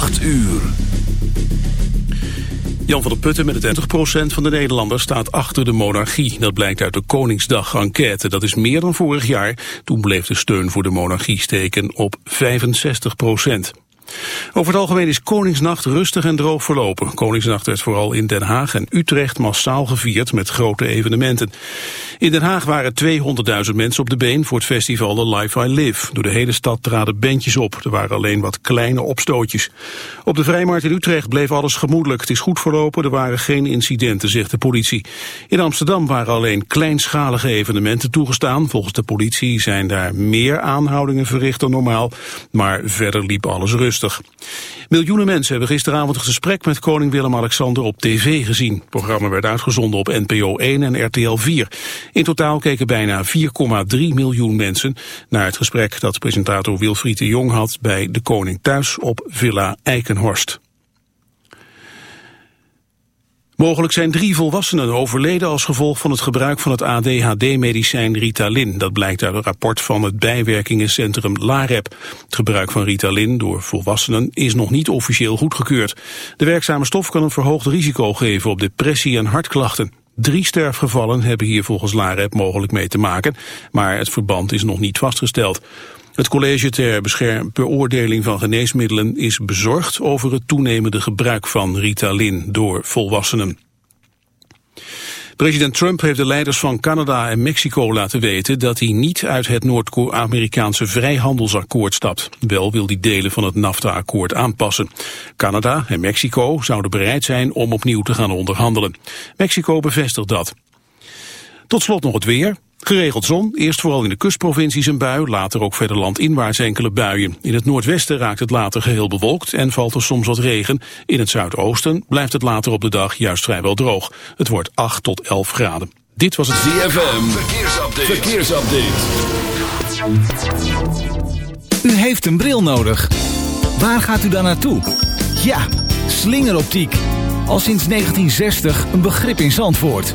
8 uur. Jan van der Putten met het 30% van de Nederlanders staat achter de monarchie. Dat blijkt uit de Koningsdag-enquête. Dat is meer dan vorig jaar. Toen bleef de steun voor de monarchie steken op 65%. Over het algemeen is Koningsnacht rustig en droog verlopen. Koningsnacht werd vooral in Den Haag en Utrecht massaal gevierd met grote evenementen. In Den Haag waren 200.000 mensen op de been voor het festival The Life I Live. Door de hele stad traden bandjes op. Er waren alleen wat kleine opstootjes. Op de Vrijmarkt in Utrecht bleef alles gemoedelijk. Het is goed verlopen, er waren geen incidenten, zegt de politie. In Amsterdam waren alleen kleinschalige evenementen toegestaan. Volgens de politie zijn daar meer aanhoudingen verricht dan normaal. Maar verder liep alles rustig. Miljoenen mensen hebben gisteravond een gesprek met koning Willem-Alexander op tv gezien. Het programma werd uitgezonden op NPO 1 en RTL 4. In totaal keken bijna 4,3 miljoen mensen naar het gesprek dat presentator Wilfried de Jong had bij de koning thuis op Villa Eikenhorst. Mogelijk zijn drie volwassenen overleden als gevolg van het gebruik van het ADHD-medicijn Ritalin. Dat blijkt uit een rapport van het bijwerkingencentrum LAREP. Het gebruik van Ritalin door volwassenen is nog niet officieel goedgekeurd. De werkzame stof kan een verhoogd risico geven op depressie en hartklachten. Drie sterfgevallen hebben hier volgens LAREP mogelijk mee te maken, maar het verband is nog niet vastgesteld. Het college ter beoordeling van geneesmiddelen is bezorgd over het toenemende gebruik van Ritalin door volwassenen. President Trump heeft de leiders van Canada en Mexico laten weten dat hij niet uit het Noord-Amerikaanse vrijhandelsakkoord stapt. Wel wil hij delen van het NAFTA-akkoord aanpassen. Canada en Mexico zouden bereid zijn om opnieuw te gaan onderhandelen. Mexico bevestigt dat. Tot slot nog het weer. Geregeld zon, eerst vooral in de kustprovincies een bui, later ook verder landinwaarts enkele buien. In het noordwesten raakt het later geheel bewolkt en valt er soms wat regen. In het zuidoosten blijft het later op de dag juist vrijwel droog. Het wordt 8 tot 11 graden. Dit was het ZFM, verkeersupdate. verkeersupdate. U heeft een bril nodig. Waar gaat u dan naartoe? Ja, slingeroptiek. Al sinds 1960 een begrip in Zandvoort.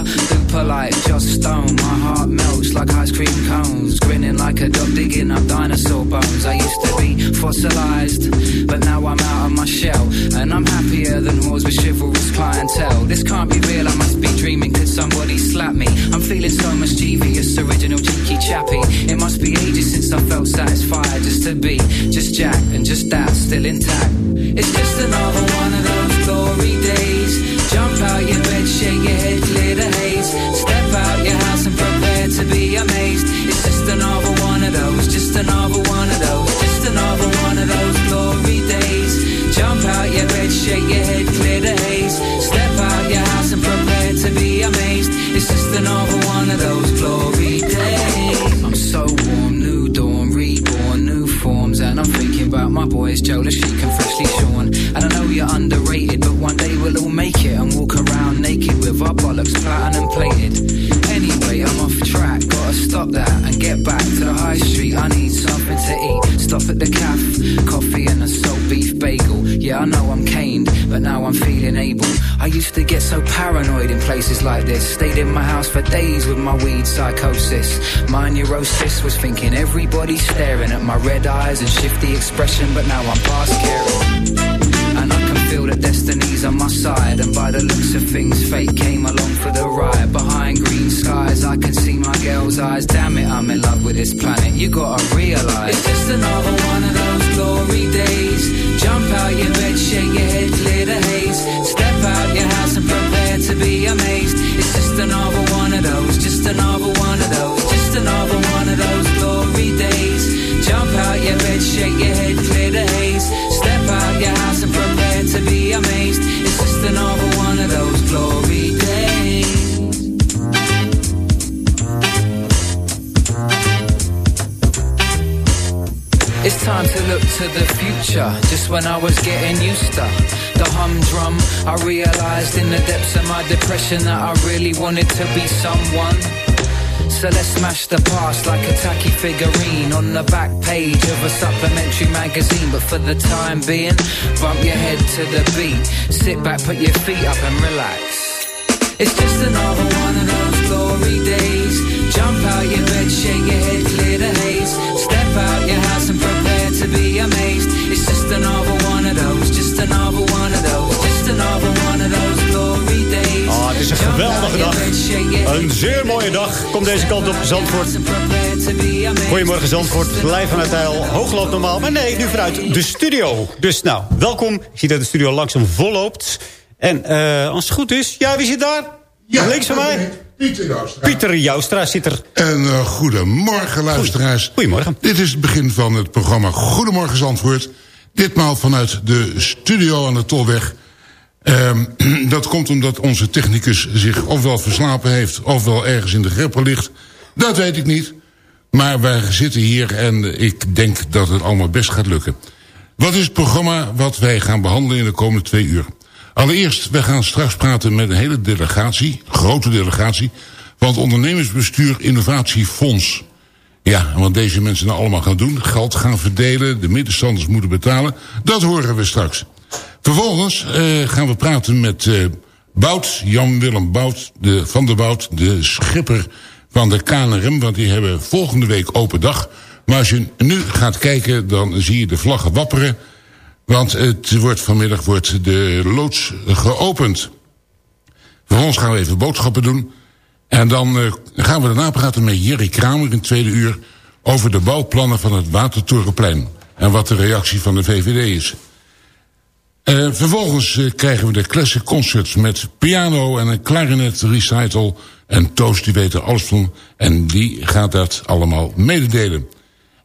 Duper like just stone. My heart melts like ice cream cones. Grinning like a dog digging up dinosaur bones. I used to be fossilized, but now I'm out of my shell. And I'm happier than whores with chivalrous clientele. This can't be real, I must be dreaming. Could somebody slap me? I'm feeling so mischievous, original cheeky chappy. It must be ages since I felt satisfied just to be just Jack and just that, still intact. It's just another one of those out your bed, shake your head, clear the haze. Step out your house and prepare to be amazed. It's just another one of those, just another one of those, just another one of those glory days. Jump out your bed, shake your head, clear the haze. Step out your house and prepare to be amazed. It's just another one of those glory days. I'm so warm, new dawn, reborn, new forms, and I'm thinking about my boys, Joe, she confess so paranoid in places like this. Stayed in my house for days with my weed psychosis. My neurosis was thinking everybody's staring at my red eyes and shifty expression, but now I'm past caring. And I can feel that destiny's on my side. And by the looks of things, fate came along for the ride. Behind green skies, I can see my girl's eyes. Damn it, I'm in love with this planet. You gotta realize it's just another one of those glory days. Jump out your bed, shake your head, clear the haze. Step out your house to be amazed. It's just another one of those, just another one of those, just another one of those glory days. Jump out your bed, shake your head, clear the time to look to the future. Just when I was getting used to the humdrum, I realized in the depths of my depression that I really wanted to be someone. So let's smash the past like a tacky figurine on the back page of a supplementary magazine. But for the time being, bump your head to the beat. Sit back, put your feet up and relax. It's just another one of those glory days. Jump out your bed, shake your head, another one of those, just another one of those, just another one of those glory days. Oh, het is een geweldige dag. Een zeer mooie dag. Kom deze kant op, Zandvoort. Goedemorgen Zandvoort, live vanuit Heil. Hoogland normaal, maar nee, nu vanuit de studio. Dus nou, welkom. Ik zie dat de studio langzaam volloopt. En uh, als het goed is, ja, wie zit daar? Ja, Links van mij? Pieter Joustra. Pieter Joustra zit er. En uh, goedemorgen luisteraars. Goedemorgen. Dit is het begin van het programma Goedemorgen Zandvoort. Ditmaal vanuit de studio aan de Tolweg. Um, dat komt omdat onze technicus zich ofwel verslapen heeft... ofwel ergens in de greppel ligt. Dat weet ik niet. Maar wij zitten hier en ik denk dat het allemaal best gaat lukken. Wat is het programma wat wij gaan behandelen in de komende twee uur? Allereerst, we gaan straks praten met een hele delegatie, grote delegatie... van het ondernemersbestuur Innovatiefonds. Ja, wat deze mensen nou allemaal gaan doen, geld gaan verdelen... de middenstanders moeten betalen, dat horen we straks. Vervolgens uh, gaan we praten met uh, Bout, Jan-Willem Bout de, van der Bout... de schipper van de KNRM, want die hebben volgende week open dag... Maar als je nu gaat kijken, dan zie je de vlaggen wapperen... Want het wordt vanmiddag wordt de loods geopend. Vervolgens gaan we even boodschappen doen. En dan uh, gaan we daarna praten met Jerry Kramer in tweede uur... over de bouwplannen van het Watertorenplein. En wat de reactie van de VVD is. Uh, vervolgens uh, krijgen we de classic concerts met piano en een clarinet recital. En Toast, die weet er alles van. En die gaat dat allemaal mededelen.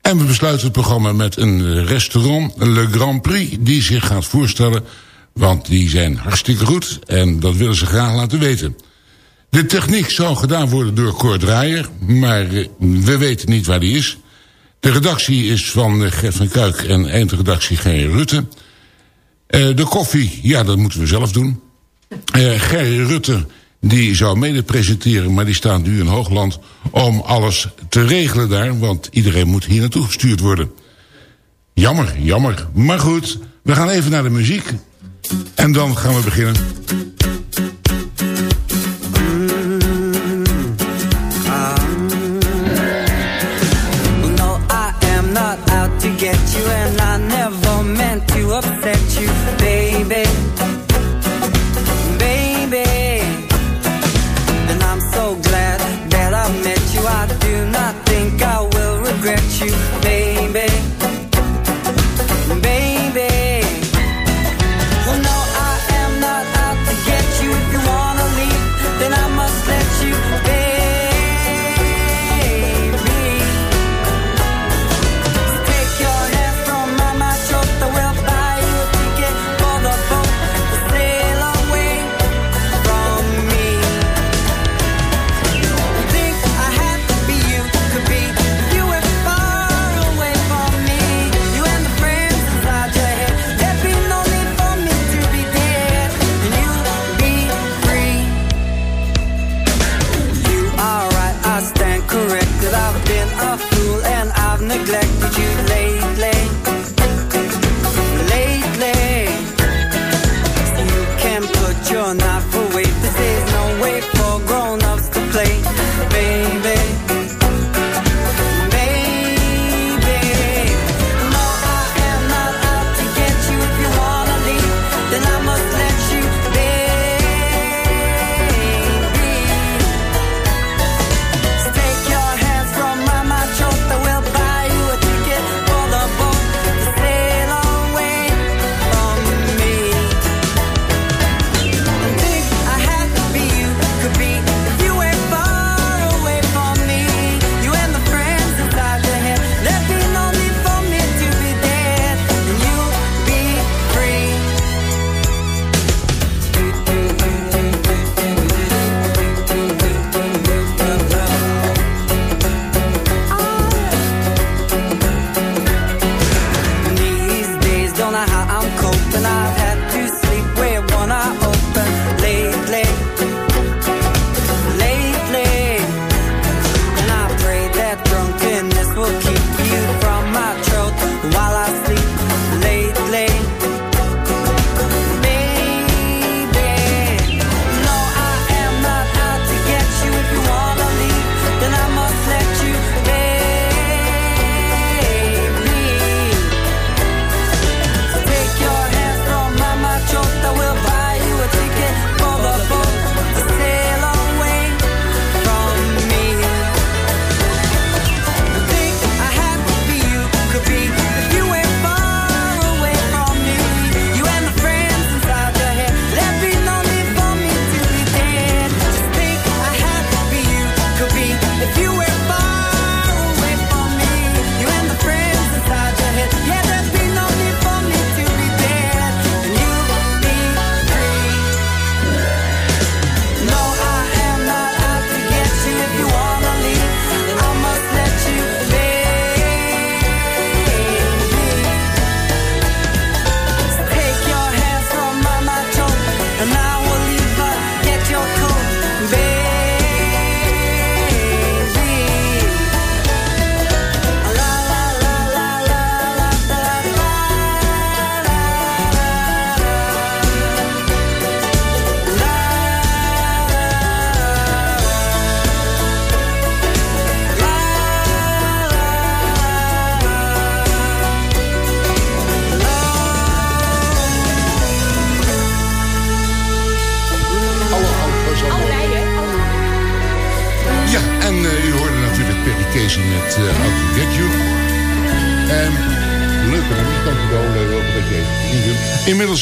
En we besluiten het programma met een restaurant, Le Grand Prix, die zich gaat voorstellen. Want die zijn hartstikke goed en dat willen ze graag laten weten. De techniek zou gedaan worden door Cor Draaier, maar we weten niet waar die is. De redactie is van Gert van Kuik en eindredactie Gerry Rutte. Uh, de koffie, ja, dat moeten we zelf doen. Gerry Rutte die zou mede presenteren, maar die staat nu in Hoogland... om alles te regelen daar, want iedereen moet hier naartoe gestuurd worden. Jammer, jammer. Maar goed, we gaan even naar de muziek. En dan gaan we beginnen.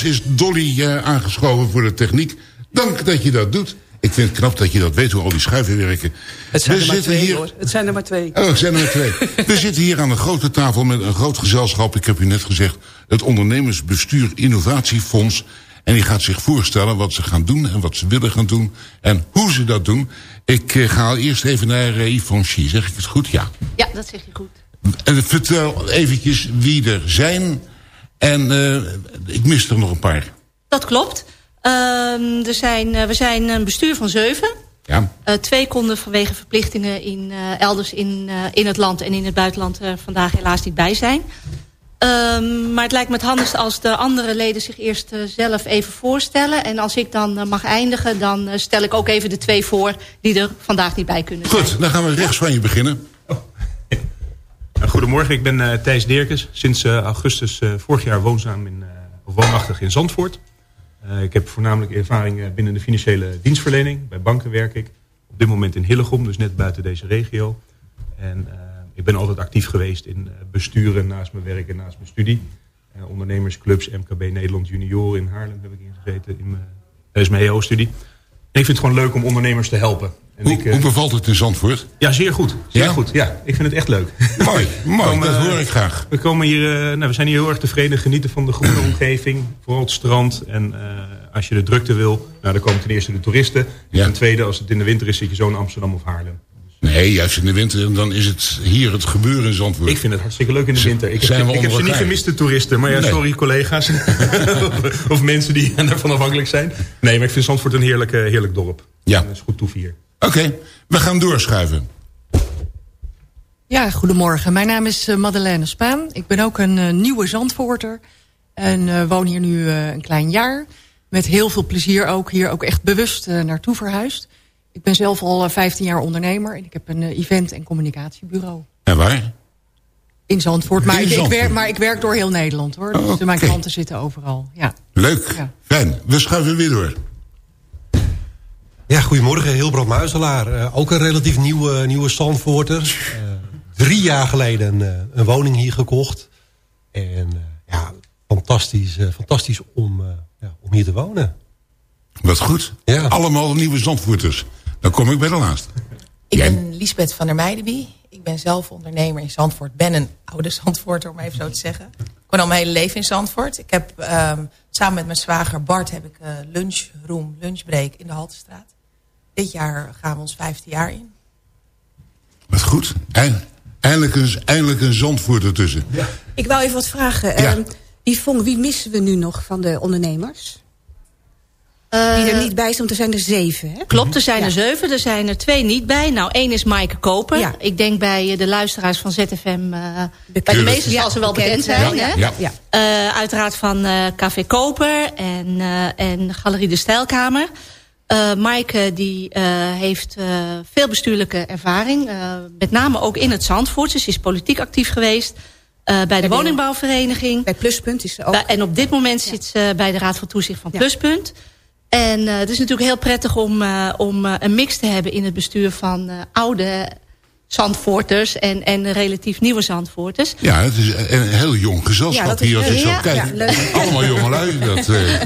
Inmiddels is Dolly eh, aangeschoven voor de techniek. Dank dat je dat doet. Ik vind het knap dat je dat weet, hoe al die schuiven werken. Het zijn We er maar zitten twee, hier- hoor. Het zijn er maar twee. Oh, het zijn er maar twee. We zitten hier aan een grote tafel met een groot gezelschap. Ik heb u net gezegd, het Ondernemersbestuur Innovatiefonds. En die gaat zich voorstellen wat ze gaan doen en wat ze willen gaan doen. En hoe ze dat doen. Ik eh, ga eerst even naar uh, Yvonne Zeg ik het goed? Ja. Ja, dat zeg je goed. En vertel eventjes wie er zijn. En eh, ik mis er nog een paar. Dat klopt. Ehm, er zijn, eh, we zijn een bestuur van zeven. Ja. Eh, twee konden vanwege verplichtingen in, elders in, in het land en in het buitenland vandaag helaas niet bij zijn. Ehm, maar het lijkt me het handigst als de andere leden zich eerst zelf even voorstellen. En als ik dan mag eindigen, dan stel ik ook even de twee voor die er vandaag niet bij kunnen zijn. Goed, dan gaan we rechts van je beginnen. Nou, Goedemorgen, ik ben eh, Thijs Dirkes. Sinds eh, augustus eh, vorig jaar woonzaam in, eh, woonachtig in Zandvoort. Eh, ik heb voornamelijk ervaring eh, binnen de financiële dienstverlening. Bij banken werk ik. Op dit moment in Hillegom, dus net buiten deze regio. En eh, ik ben altijd actief geweest in eh, besturen naast mijn werk en naast mijn studie. Eh, ondernemersclubs, MKB Nederland Junior in Haarlem heb ik ingezeten in mijn, tijdens mijn HO-studie. En ik vind het gewoon leuk om ondernemers te helpen. En Hoe, ik, eh, hoe bevalt het in Zandvoort? ja, zeer goed. Zeer Ja? goed. Ja, ik vind het echt leuk. Mooi, mooi, Komen, dat eh, hoor ik graag. We, komen hier, eh, nou, we zijn hier heel erg tevreden, genieten van de groene omgeving. Vooral het strand. En eh, als je de drukte wil, nou, dan komen ten eerste de toeristen. En Ja. ten tweede, als het in de winter is, zit je zo in Amsterdam of Haarlem. Nee, juist in de winter, dan is het hier het gebeuren in Zandvoort. Ik vind het hartstikke leuk in de winter. Ik heb, we ik heb ze niet gemist, de toeristen. Maar ja, Nee. sorry collega's. of, of mensen die daarvan afhankelijk zijn. Nee, maar ik vind Zandvoort een heerlijk, eh, heerlijk dorp. Ja. En dat is goed toef Oké, we gaan doorschuiven. Ja, goedemorgen. Mijn naam is eh, Madeleine Spaan. Ik ben ook een eh, nieuwe Zandvoorter. En eh, woon hier nu een klein jaar. Met heel veel plezier ook hier ook echt bewust naartoe verhuisd. Ik ben zelf al eh, 15 jaar ondernemer. En ik heb een event- en communicatiebureau. En waar? In Zandvoort. Maar, In ik, werk, maar ik werk door heel Nederland hoor. Dus Oh, mijn klanten zitten overal. Ja. Leuk, Ja. fijn. We schuiven weer door. Ja, goedemorgen, Hilbrand Muizelaar. Eh, ook een relatief nieuwe, nieuwe Zandvoorter. Eh, drie jaar geleden eh, een woning hier gekocht. En eh, ja, fantastisch, eh, fantastisch om, eh, ja, om hier te wonen. Wat goed. Ja. Allemaal nieuwe Zandvoorters. Dan kom ik bij de laatste. Ik Jij? ben Lisbeth van der Meijdenby. Ik ben zelf ondernemer in Zandvoort. Ben een oude Zandvoorter, om even zo te zeggen. Ik woon al mijn hele leven in Zandvoort. Ik heb ehm, samen met mijn zwager Bart heb ik eh lunchroom, lunchbreak in de Haltestraat. Dit jaar gaan we ons vijfde jaar in. Wat goed. Eind- Eindelijk een, eindelijk een Zandvoorter tussen. Ik wou even wat vragen. Ja. Ehm, Yvonne, wie missen we nu nog van de ondernemers? die er niet bij zijn, want er zijn er zeven. Hè? Klopt, er zijn Ja. er zeven. Er zijn er twee niet bij. Nou, één is Maaike Koper. Ik denk bij eh, de luisteraars van ZFM... eh, bij de meesten zal ze wel bekend zijn. Ja, hè? ja, ja. Eh, uiteraard van eh, Café Koper en, eh, en Galerie de Stijlkamer. Maaike die, eh, heeft eh, veel bestuurlijke ervaring. met name ook in het Zandvoort. Ze is politiek actief geweest. eh, bij de de- woningbouwvereniging. Bij Pluspunt is ze ook. Bij- en op dit moment zit ze bij de Raad van Toezicht van Pluspunt. En het is natuurlijk heel prettig om, om een mix te hebben in het bestuur van oude Zandvoorters en, en relatief nieuwe Zandvoorters. Ja, het is een een heel jong gezelschap Ja, dat is hier als heel- zo ja, kijk. ja, leuk. Allemaal jongelui. Dat, eh,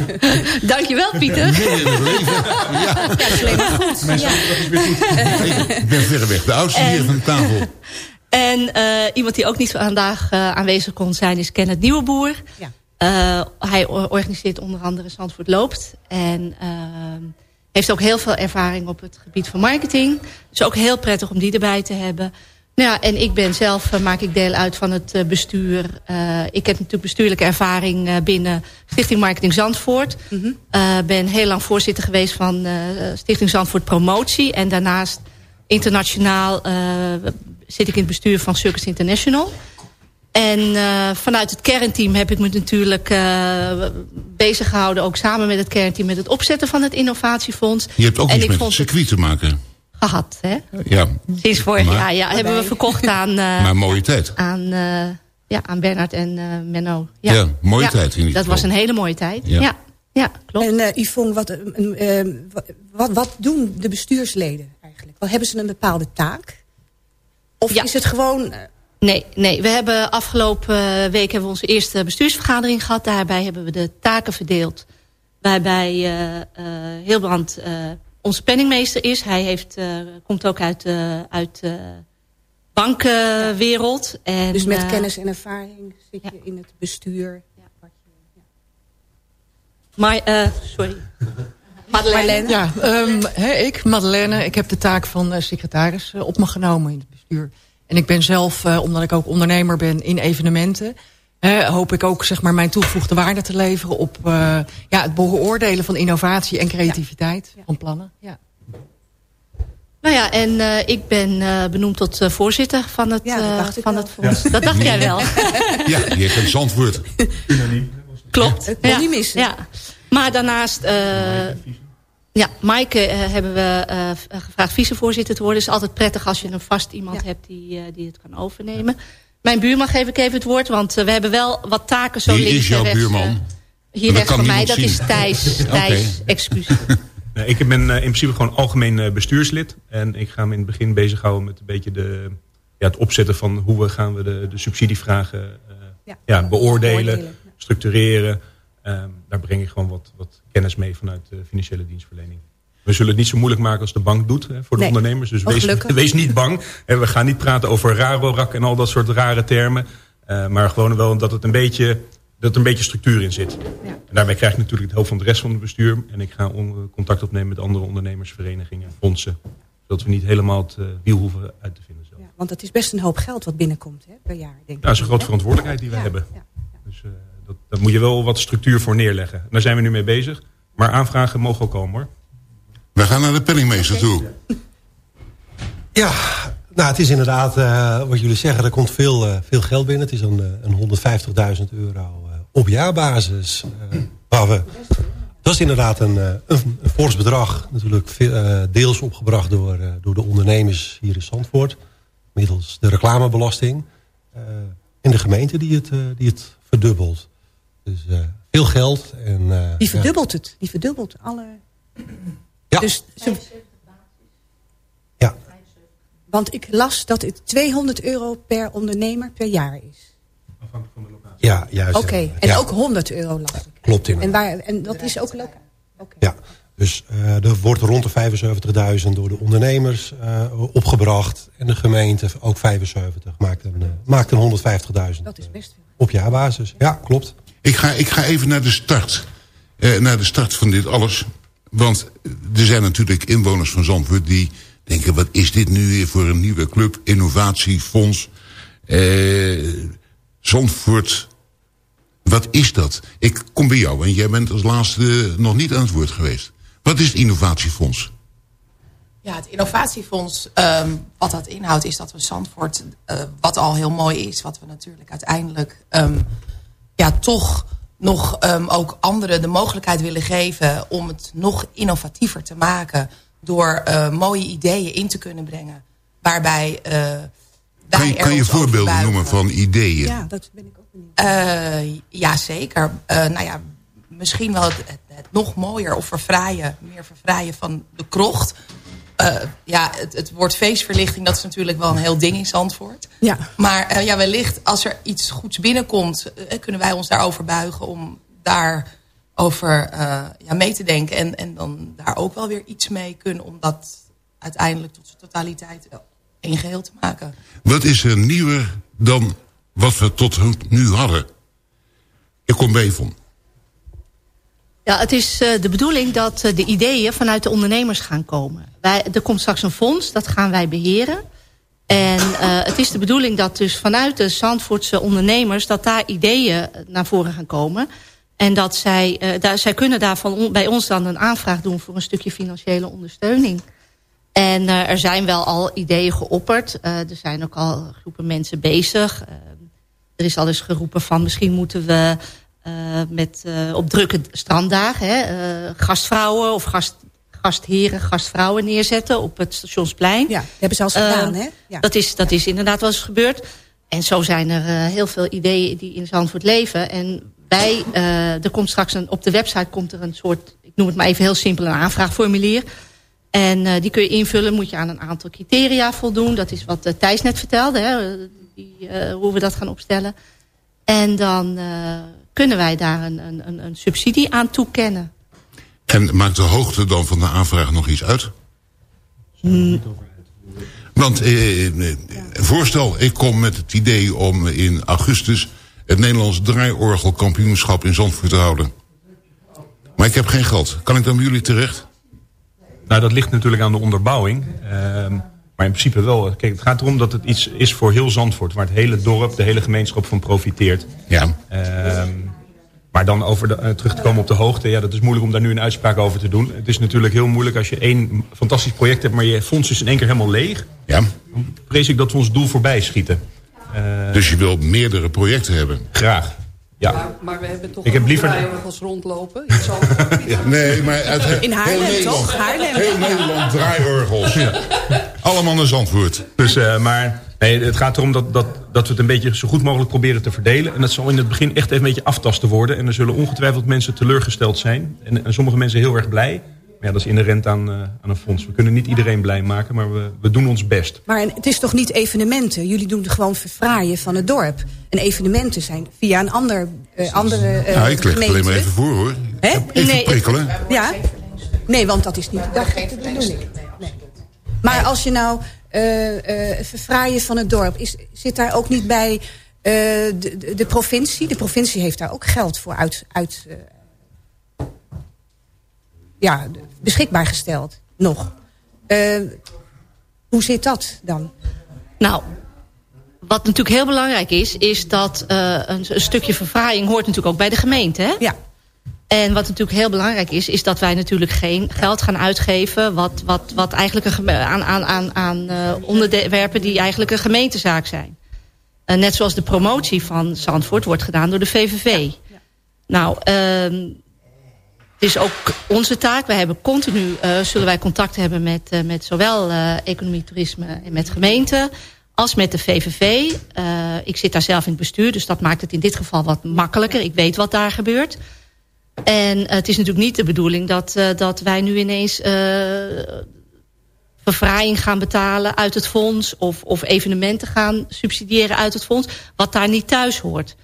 Dankjewel Pieter. midden in het leven. Ja, dat is maar goed. Ja. Ik ben verreweg de oudste hier van de tafel. En eh, iemand die ook niet vandaag eh, aanwezig kon zijn is Kenneth Nieuweboer. Ja. Eh, hij organiseert onder andere Zandvoort Loopt. En ehm, heeft ook heel veel ervaring op het gebied van marketing. Dus ook heel prettig om die erbij te hebben. Nou ja, en ik ben zelf, eh, maak ik deel uit van het eh, bestuur. Eh, ik heb natuurlijk bestuurlijke ervaring binnen Stichting Marketing Zandvoort. Eh, ben heel lang voorzitter geweest van Stichting Zandvoort Promotie. En daarnaast internationaal zit ik in het bestuur van Circus International. En eh, vanuit het kernteam heb ik me natuurlijk eh bezig gehouden... ook samen met het kernteam met het opzetten van het innovatiefonds. Je hebt ook en iets ik met het circuit te maken. gehad, hè? Ja, Sinds vorig Maar- jaar, ja. Hebben we verkocht aan, eh, maar mooie tijd. aan, eh, ja, aan Bernard en eh, Menno. Ja, Ja, mooie tijd in ieder Dat geval. was een hele mooie tijd, Ja. ja. ja. klopt. En eh Yvonne, wat, wat, wat doen de bestuursleden eigenlijk? Wat, hebben ze een bepaalde taak? Of is het gewoon... Nee, nee, we hebben afgelopen eh, week hebben we onze eerste bestuursvergadering gehad. Daarbij hebben we de taken verdeeld. Waarbij eh eh, Hilbrand eh, onze penningmeester is. Hij heeft, eh, komt ook uit, eh, uit de bankenwereld. En, dus met kennis en ervaring zit je in het bestuur. Maar, eh, sorry. Madeleine. Ja, ehm, hè, ik, Madeleine, ik heb de taak van secretaris op me genomen in het bestuur. En ik ben zelf, eh, omdat ik ook ondernemer ben in evenementen... hè, hoop ik ook zeg maar, mijn toegevoegde waarde te leveren... op eh, ja, het beoordelen van innovatie en creativiteit van plannen. Ja. Nou ja, en eh, ik ben eh, benoemd tot eh, voorzitter van het, eh, van het fonds. Dat dacht jij wel. Ja, je kent Zandvoort. Klopt. Het kon ja. niet missen. Ja. Maar daarnaast... ja, Maaike eh, hebben we eh, eh, gevraagd vicevoorzitter te worden. Het is altijd prettig als je een vast iemand hebt die, eh, die het kan overnemen. Mijn buurman geef ik even het woord. Want we hebben wel wat taken zo Wie links is jouw rechts. buurman? hier rechts kan van mij, dat is. Thijs. Thijs, excuus. Ik ben in principe gewoon algemeen bestuurslid. En ik ga me in het begin bezighouden met een beetje de, ja, het opzetten van hoe we gaan we de, de subsidievragen eh, Ja. ja. beoordelen, Beoordelen, structureren. Ehm, daar breng ik gewoon wat, wat kennis mee vanuit de financiële dienstverlening. We zullen het niet zo moeilijk maken als de bank doet hè, voor de Nee. ondernemers. Dus wees, niet bang. En we gaan niet praten over rarorak en al dat soort rare termen. Eh, maar gewoon wel dat het een beetje, dat er een beetje structuur in zit. En daarbij krijg ik natuurlijk het hoofd van de rest van het bestuur. En ik ga on- contact opnemen met andere ondernemersverenigingen, fondsen. Zodat we niet helemaal het eh, wiel hoeven uit te vinden. Zelf. Ja, want het is best een hoop geld wat binnenkomt hè, per jaar, denk dat is een grote verantwoordelijkheid die we hebben. Dat, daar moet je wel wat structuur voor neerleggen. Daar zijn we nu mee bezig. Maar aanvragen mogen ook komen hoor. We gaan naar de penningmeester toe. Ja, nou, het is inderdaad eh, wat jullie zeggen. Er komt veel, eh, veel geld binnen. Het is een, eh, een 150.000 euro eh, op jaarbasis. eh, waar we, dat is inderdaad een, eh, een, een fors bedrag. Natuurlijk veel, eh, deels opgebracht door, eh, door de ondernemers hier in Zandvoort. Middels de reclamebelasting. eh, en de gemeente die het, die het verdubbelt. Dus eh, veel geld. En, eh, Die ja. verdubbelt het. Die verdubbelt alle... Ja. Dus ze... Ja. Want ik las dat het 200 euro per ondernemer per jaar is. Ja, juist. Oké, en Ja, ook 100 euro las ik. Klopt inderdaad. En, waar, en dat is ook lokaal. Ja, dus eh, er wordt rond de 75.000 door de ondernemers eh, opgebracht. En de gemeente ook 75. Maakt een, eh, maakt een 150.000 Dat is best veel. op jaarbasis. Ja, klopt. Ik ga, ik ga even naar de start. Eh, naar de start van dit alles. Want er zijn natuurlijk inwoners van Zandvoort die denken... wat is dit nu weer voor een nieuwe club? Innovatiefonds. Eh, Zandvoort Wat is dat? Ik kom bij jou en jij bent als laatste nog niet aan het woord geweest. Wat is het innovatiefonds? Ja, het innovatiefonds, ehm, wat dat inhoudt, is dat we Zandvoort, eh, wat al heel mooi is, wat we natuurlijk uiteindelijk ehm, ja, toch nog ehm, ook anderen de mogelijkheid willen geven om het nog innovatiever te maken door eh, mooie ideeën in te kunnen brengen. Waarbij eh, wij Kan je, kan je voorbeelden noemen van ideeën? Ja, dat ben ik ook benieuwd. Eh, ja, zeker. Eh, nou ja, misschien wel het, het, het nog mooier of verfraaien, meer verfraaien van de krocht. Eh, ja, het, het woord feestverlichting, dat is natuurlijk wel een heel ding in Zandvoort. Ja. Maar eh, ja, wellicht als er iets goeds binnenkomt, eh, kunnen wij ons daarover buigen om daarover eh ja, mee te denken. En, en dan daar ook wel weer iets mee kunnen om dat uiteindelijk tot zijn totaliteit wel één geheel te maken. Wat is er nieuwer dan wat we tot nu hadden? Ik kom bij Yvonne. Ja, het is eh, de bedoeling dat eh, de ideeën vanuit de ondernemers gaan komen. Wij, er komt straks een fonds, dat gaan wij beheren. En eh, het is de bedoeling dat dus vanuit de Zandvoortse ondernemers... dat daar ideeën naar voren gaan komen. En dat zij, daar, zij kunnen daar van on- bij ons dan een aanvraag doen... voor een stukje financiële ondersteuning. En er zijn wel al ideeën geopperd. Er zijn ook al groepen mensen bezig. Eh, er is al eens geroepen van misschien moeten we met, eh, op drukke stranddagen... Hè, eh, gastvrouwen of gast, gastheren, gastvrouwen neerzetten op het stationsplein. Ja, dat hebben ze al Eh, gedaan, hè? Ja. Dat, is, dat is inderdaad wel eens gebeurd. En zo zijn er eh, heel veel ideeën die in Zandvoort leven. En wij, eh, er komt straks een, op de website komt er een soort... ik noem het maar even heel simpel, een aanvraagformulier... En eh, die kun je invullen, moet je aan een aantal criteria voldoen. Dat is wat Thijs net vertelde, hè, die, hoe we dat gaan opstellen. En dan kunnen wij daar een, een, een subsidie aan toekennen. En maakt de hoogte dan van de aanvraag nog iets uit? Hmm. Want, eh, eh, voorstel, ik kom met het idee om in augustus... het Nederlands draaiorgelkampioenschap in Zandvoort te houden. Maar ik heb geen geld. Kan ik dan bij jullie terecht? Nou, dat ligt natuurlijk aan de onderbouwing. Uh, maar in principe wel. Kijk, het gaat erom dat het iets is voor heel Zandvoort. Waar het hele dorp, de hele gemeenschap van profiteert. Ja. Uh, maar dan over de, uh, terug te komen op de hoogte. Ja, dat is moeilijk om daar nu een uitspraak over te doen. Het is natuurlijk heel moeilijk als je één fantastisch project hebt... maar je fonds is in één keer helemaal leeg. Ja. Dan vrees ik dat we ons doel voorbij schieten. Uh, dus je wil meerdere projecten hebben? Graag. Ja. ja. maar we hebben toch ik heb liever draaiorgels rondlopen. ja, nee, maar uit In Haarlem, heel toch? Haarlem. Heel Nederland draaiorgels. Ja. Allemaal naar Zandvoort. Dus, uh, maar nee, het gaat erom dat, dat, dat we het een beetje zo goed mogelijk proberen te verdelen. En dat zal in het begin echt even een beetje aftasten worden. En er zullen ongetwijfeld mensen teleurgesteld zijn. En, en sommige mensen heel erg blij. Maar ja, dat is inherent aan, uh, aan een fonds. We kunnen niet iedereen blij maken, maar we, we doen ons best. Maar het is toch niet evenementen? Jullie doen gewoon verfraaien van het dorp. En evenementen zijn via een ander, uh, andere uh, Ja, ik leg het alleen maar even voor, hoor. Hè? Even nee, prikkelen. Ja? Nee, want dat is niet de dag. Dat bedoel ik. Nee. Maar als je nou verfraaien van het dorp... Is, zit daar ook niet bij de, de, de, provincie? De provincie heeft daar ook geld voor uit... uit ja, beschikbaar gesteld. Nog. Hoe zit dat dan? Nou, wat natuurlijk heel belangrijk is... is dat uh, een, een, stukje verfraaiing hoort natuurlijk ook bij de gemeente. Hè? Ja. En wat natuurlijk heel belangrijk is... is dat wij natuurlijk geen geld gaan uitgeven... wat, wat, wat eigenlijk een, aan, aan, aan, aan uh, onderwerpen die eigenlijk een gemeentezaak zijn. Uh, net zoals de promotie van Zandvoort wordt gedaan door de VVV. Ja. Ja. Nou... Uh, het is ook onze taak. Wij hebben continu, uh, zullen wij contact hebben met, met zowel economie, toerisme en met gemeenten als met de VVV. ik zit daar zelf in het bestuur, dus dat maakt het in dit geval wat makkelijker. Ik weet wat daar gebeurt. En het is natuurlijk niet de bedoeling dat, dat wij nu ineens verfraaiing gaan betalen uit het fonds... Of, of evenementen gaan subsidiëren uit het fonds, wat daar niet thuis hoort.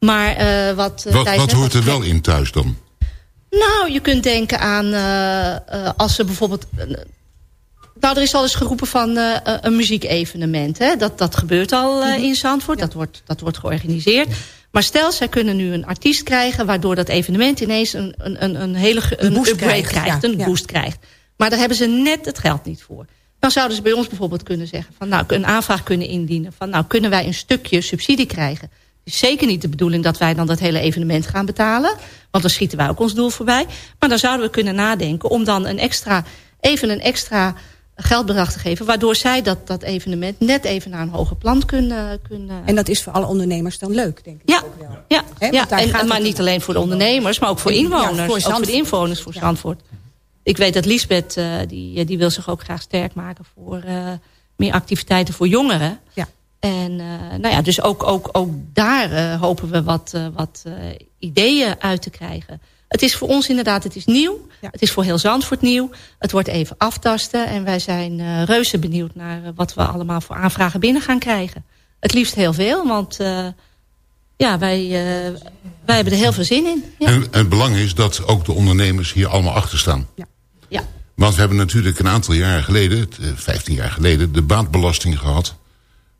Maar wat... wat, wat hoort er wel in thuis dan? Nou, je kunt denken aan uh, uh, als ze bijvoorbeeld... Uh, nou, er is al eens geroepen van een muziekevenement. Hè? Dat, dat gebeurt al Mhm. in Zandvoort. Dat, wordt, dat wordt georganiseerd. Maar stel, zij kunnen nu een artiest krijgen... waardoor dat evenement ineens een, een, een hele een, boost upgrade krijgt, krijgt. ja, een ja. boost krijgt. Maar daar hebben ze net het geld niet voor. Dan zouden ze bij ons bijvoorbeeld kunnen zeggen... van nou, een aanvraag kunnen indienen... van nou, kunnen wij een stukje subsidie krijgen... is zeker niet de bedoeling dat wij dan dat hele evenement gaan betalen. Want dan schieten wij ook ons doel voorbij. Maar dan zouden we kunnen nadenken om dan een extra, even een extra geldbedrag te geven. Waardoor zij dat, dat evenement net even naar een hoger plan kunnen, kunnen... En dat is voor alle ondernemers dan leuk, denk ik. Ja, ja, Hè, ja. daar En, maar niet alleen voor de ondernemers, maar ook voor Ja, inwoners. voor ook voor de inwoners voor Zandvoort. Ik weet dat Lisbeth, eh, die, die wil zich ook graag sterk maken voor eh, meer activiteiten voor jongeren. Ja. En eh, nou ja, dus ook, ook, ook daar eh, hopen we wat, eh, wat eh, ideeën uit te krijgen. Het is voor ons inderdaad, het is nieuw. Het is voor heel Zandvoort nieuw. Het wordt even aftasten. En wij zijn eh, reuze benieuwd naar eh, wat we allemaal voor aanvragen binnen gaan krijgen. Het liefst heel veel, want eh, ja, wij, eh, wij hebben er heel veel zin in. Ja. En het belang is dat ook de ondernemers hier allemaal achter staan. Ja. Want we hebben natuurlijk een aantal jaren geleden, eh, 15 jaar geleden... de baatbelasting gehad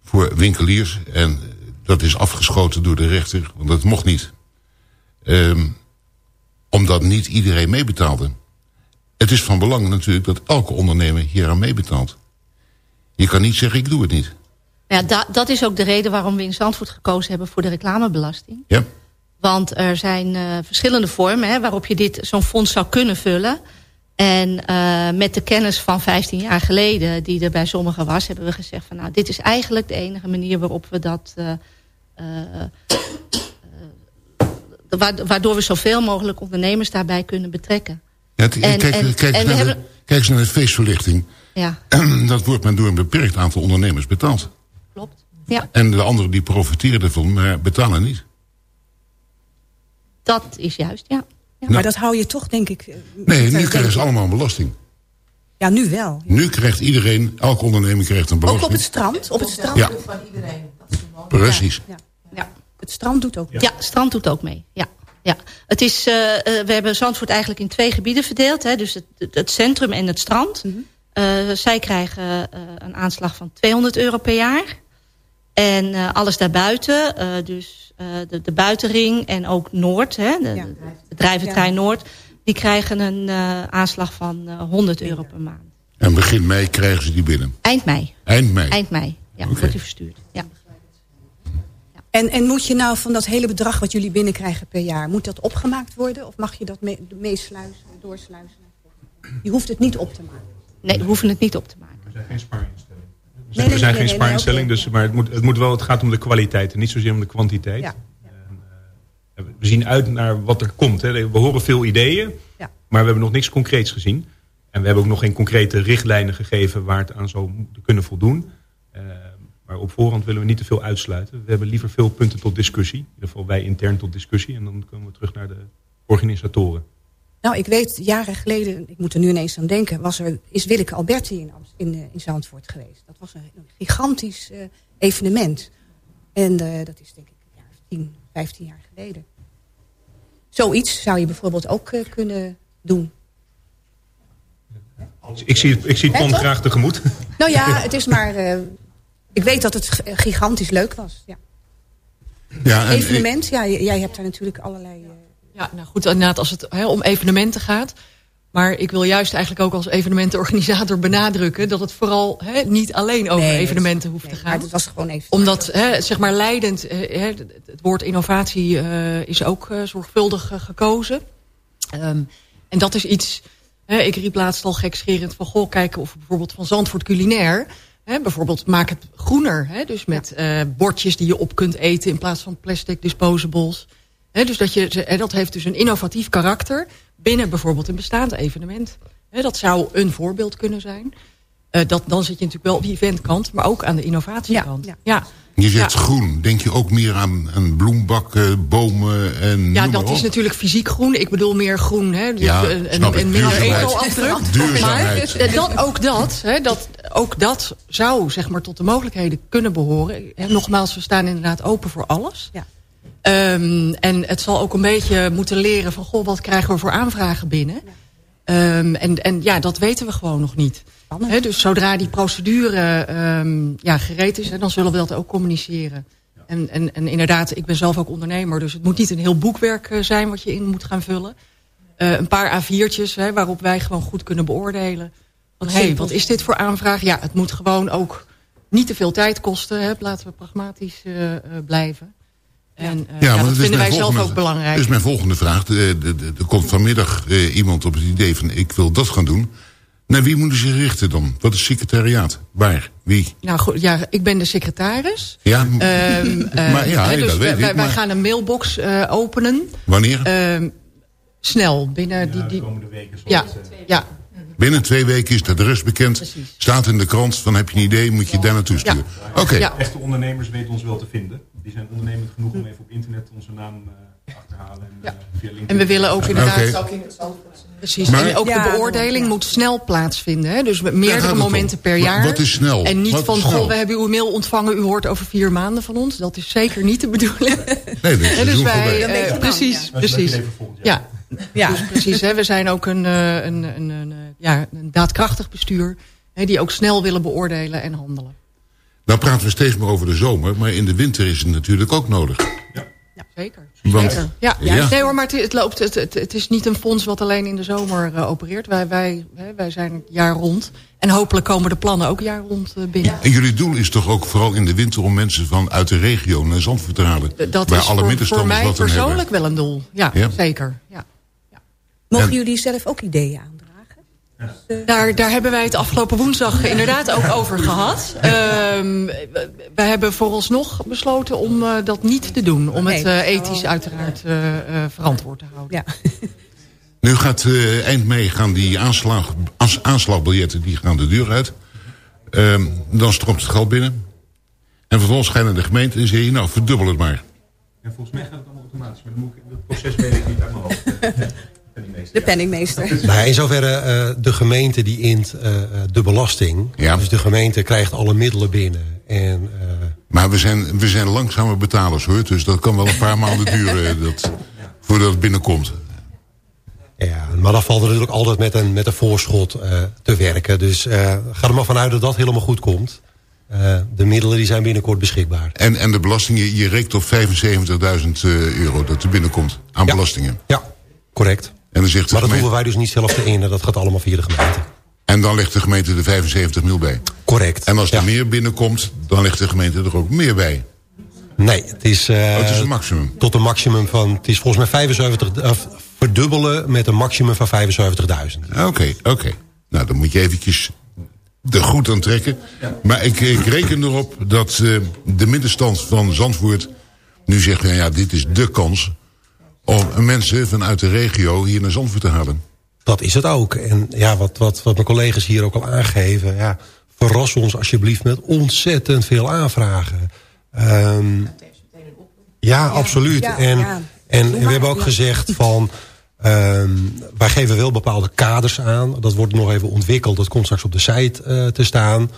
voor winkeliers. En dat is afgeschoten door de rechter, want dat mocht niet. Ehm, omdat niet iedereen meebetaalde. Het is van belang natuurlijk dat elke ondernemer hier aan meebetaalt. Je kan niet zeggen, ik doe het niet. Ja, da- dat is ook de reden waarom we in Zandvoort gekozen hebben voor de reclamebelasting. Ja. Want er zijn eh, verschillende vormen hè, waarop je dit zo'n fonds zou kunnen vullen. En eh, met de kennis van 15 jaar geleden, die er bij sommigen was, hebben we gezegd van nou, dit is eigenlijk de enige manier waarop we dat. eh, waardoor we zoveel mogelijk ondernemers daarbij kunnen betrekken. Ja, En- kijk, en- kijk, en eens we naar de, hebben- kijk eens naar de feestverlichting. Ja, Dat wordt men door een beperkt aantal ondernemers betaald. klopt. Ja, En de anderen die profiteren ervan, maar betalen niet. dat is juist, ja. Ja, maar dat hou je toch, denk ik... eh, Nee, nu krijgen ze allemaal een belasting. Ja, nu wel. Nu krijgt iedereen, elke ondernemer krijgt een Ook belasting. op het strand. Op het strand. Ja. Precies. Ja. Ja. Het strand doet ook. Ja, strand doet ook mee. Ja. Ja. Het is, eh, eh, we hebben Zandvoort eigenlijk in twee gebieden verdeeld. Hè, dus het, het, het centrum en het strand. Eh, zij krijgen eh, een aanslag van 200 euro per jaar. En eh, alles daarbuiten, eh, dus eh, de, de buitenring en ook Noord, hè, de, bedrijventrein Noord... die krijgen een eh, aanslag van eh, 100 euro per maand. En begin mei krijgen ze die binnen. Eind mei. Eind mei. Eind mei, ja, wordt die verstuurd. Ja. En, en moet je nou van dat hele bedrag wat jullie binnenkrijgen per jaar... moet dat opgemaakt worden? Of mag je dat mee- meesluizen, doorsluizen? Je hoeft het niet op te maken. Nee, we hoeven het niet op te maken. We zijn geen spaarinstelling. We Nee, zijn, nee, we zijn nee, geen nee, spaarinstelling, dus, maar het, moet, het, moet wel, het gaat om de kwaliteit en niet zozeer om de kwantiteit. Ja. En, eh, we zien uit naar wat er komt. Hè. We horen veel ideeën, Ja. maar we hebben nog niks concreets gezien. En we hebben ook nog geen concrete richtlijnen gegeven waar het aan zou moeten kunnen voldoen. Eh, maar op voorhand willen we niet te veel uitsluiten. We hebben liever veel punten tot discussie. In ieder geval wij intern tot discussie. En dan komen we terug naar de organisatoren. Nou, ik weet, jaren geleden, ik moet er nu ineens aan denken... Was er, is Willeke Alberti in, in, eh, in Zandvoort geweest. Dat was een, een gigantisch eh, evenement. En eh, dat is denk ik een jaar of 10, 15 jaar geleden. Zoiets zou je bijvoorbeeld ook kunnen doen. Ik zie, ik zie het plan graag tegemoet. Nou ja, het is maar... ik weet dat het gigantisch leuk was. Ja. Ja, en, Evenement, ja, jij hebt daar natuurlijk allerlei... eh, Ja, nou goed, inderdaad, als het hè, om evenementen gaat. Maar ik wil juist eigenlijk ook als evenementenorganisator benadrukken... dat het vooral hè, niet alleen over Nee, evenementen hoeft te maar gaan. het was gewoon even... Omdat, hè, zeg maar, leidend... eh, hè, het woord innovatie eh, is ook zorgvuldig gekozen. Ehm, en dat is iets... Hè, ik riep laatst al gekscherend van... goh, kijken of we bijvoorbeeld van Zandvoort culinair... Bijvoorbeeld maak het groener. Dus met eh, bordjes die je op kunt eten... in plaats van plastic disposables... Dus dat, je, en dat heeft dus een innovatief karakter binnen bijvoorbeeld een bestaand evenement. Dat zou een voorbeeld kunnen zijn. Eh, dat, dan zit je natuurlijk wel op die eventkant, maar ook aan de innovatiekant. Ja, ja. je zegt Ja. groen. Denk je ook meer aan, aan bloembakken, bomen en Ja, dat is natuurlijk fysiek groen. Ik bedoel meer groen, hè? Dus Ja, een, snap een, ik. een minder Duurzaamheid. eco-afdruk. Duurzaamheid. Maar eh, dat, ook, dat, hè, dat, ook dat zou zeg maar, tot de mogelijkheden kunnen behoren. En nogmaals, we staan inderdaad open voor alles. Ja. Ehm, en het zal ook een beetje moeten leren van... goh, wat krijgen we voor aanvragen binnen? Ehm, en, en ja, dat weten we gewoon nog niet. Dus zodra die procedure ehm, ja, gereed is... Dan zullen we dat ook communiceren. En, en, en inderdaad, ik ben zelf ook ondernemer... dus het moet niet een heel boekwerk eh, zijn wat je in moet gaan vullen. Eh, een paar A4'tjes hè, waarop wij gewoon goed kunnen beoordelen... Van, hey, wat is dit voor aanvraag? Ja, het moet gewoon ook niet te veel tijd kosten. Hè, laten we pragmatisch eh, blijven. En Ja, dat vinden wij zelf ook belangrijk. Is mijn volgende vraag. Er komt vanmiddag iemand op het idee van ik wil dat gaan doen. Naar wie moeten ze zich richten dan? Wat is secretariaat? Waar? Wie? Nou goed, ja, ik ben de secretaris. Ja, Ehm, eh, maar ja, dus dat weet wij, ik. wij- maar gaan een mailbox eh, openen. Wanneer? Ehm, snel, binnen die... die komende weken. ja, ja, Binnen twee weken is de adres bekend. Staat in de krant van heb je een idee, moet je daar naartoe sturen. Oké. Echte ondernemers weten ons wel te vinden. Die zijn ondernemend genoeg om even op internet onze naam eh achter te halen. En, eh, via LinkedIn. En we willen ook inderdaad... Oké. Precies, Maar- en ook Ja, de beoordeling moet snel plaatsvinden. Hè? Dus met meerdere het om. momenten per jaar. wat is snel? En niet Wat van, goh, we hebben uw mail ontvangen... u hoort over vier maanden van ons. Dat is zeker niet de bedoeling. Nee, dat is het dus wij. Dan eh, het precies, dan, ja. precies. Ja, Ja. Dus precies. Hè, we zijn ook een, eh, een, een, een, eh, ja, een daadkrachtig bestuur... Hè, die ook snel willen beoordelen en handelen. Nou praten we steeds meer over de zomer, maar in de winter is het natuurlijk ook nodig. Zeker. Want- Zeker. Ja. Ja. Nee hoor, maar het, het loopt, het, het, het is niet een fonds wat alleen in de zomer eh, opereert. Wij, wij, hè, wij zijn jaar rond. En hopelijk komen de plannen ook jaar rond binnen. En jullie doel is toch ook vooral in de winter om mensen van uit de regio naar Zandvoort te halen? Dat is alle voor, mij hebben. persoonlijk wel een doel. Ja, Ja? zeker. Ja. Mogen En- jullie zelf ook ideeën aandragen? Daar, daar hebben wij het afgelopen woensdag inderdaad ook over gehad. Ehm, we, we hebben vooralsnog besloten om eh, dat niet te doen. Om het eh, ethisch uiteraard eh, eh, verantwoord te houden. Ja. Nu gaat eh, eind mei gaan die aanslag, aans- aanslagbiljetten die gaan de deur uit. Ehm, dan stroomt het geld binnen. En vervolgens ga je naar de gemeente en zeg je, nou verdubbel het maar. En volgens mij gaat het allemaal automatisch. Maar dan moet ik, het proces weet ik niet uit mijn hoofd. De penningmeester. Nou, in zoverre eh, de gemeente die int eh, eh, de belasting. Dus de gemeente krijgt alle middelen binnen. En, eh, Maar we zijn, we zijn langzame betalers hoor. Dus dat kan wel een paar maanden duren dat, voordat het binnenkomt. ja, maar dan valt er natuurlijk altijd met een, met een voorschot eh, te werken. Dus eh, ga er maar vanuit dat dat helemaal goed komt. Eh, de middelen die zijn binnenkort beschikbaar. En, en de belasting, je, rekent op 75.000 eh, euro dat er binnenkomt aan belastingen. Ja, correct. En dan zegt Maar dat gemeente- hoeven wij dus niet zelf te innen. Dat gaat allemaal via de gemeente. En dan legt de gemeente er 75 mil bij. Correct. En als er meer binnenkomt, dan legt de gemeente er ook meer bij. Nee, het is... eh, Oh, het is een maximum. Tot een maximum van... Het is volgens mij 75... eh, verdubbelen met een maximum van 75.000. Oké, oké. Nou, dan moet je eventjes er goed aan trekken. Maar ik, ik reken erop dat eh, de middenstand van Zandvoort nu zegt... Nou ja, dit is de kans om mensen vanuit de regio hier naar Zandvoort te halen. Dat is het ook. En ja, wat, wat, wat mijn collega's hier ook al aangeven... Ja, verras ons alsjeblieft met ontzettend veel aanvragen. Ehm, ja, absoluut. en, en we hebben ook gezegd van... ehm, wij geven wel bepaalde kaders aan. Dat wordt nog even ontwikkeld. Dat komt straks op de site eh, te staan.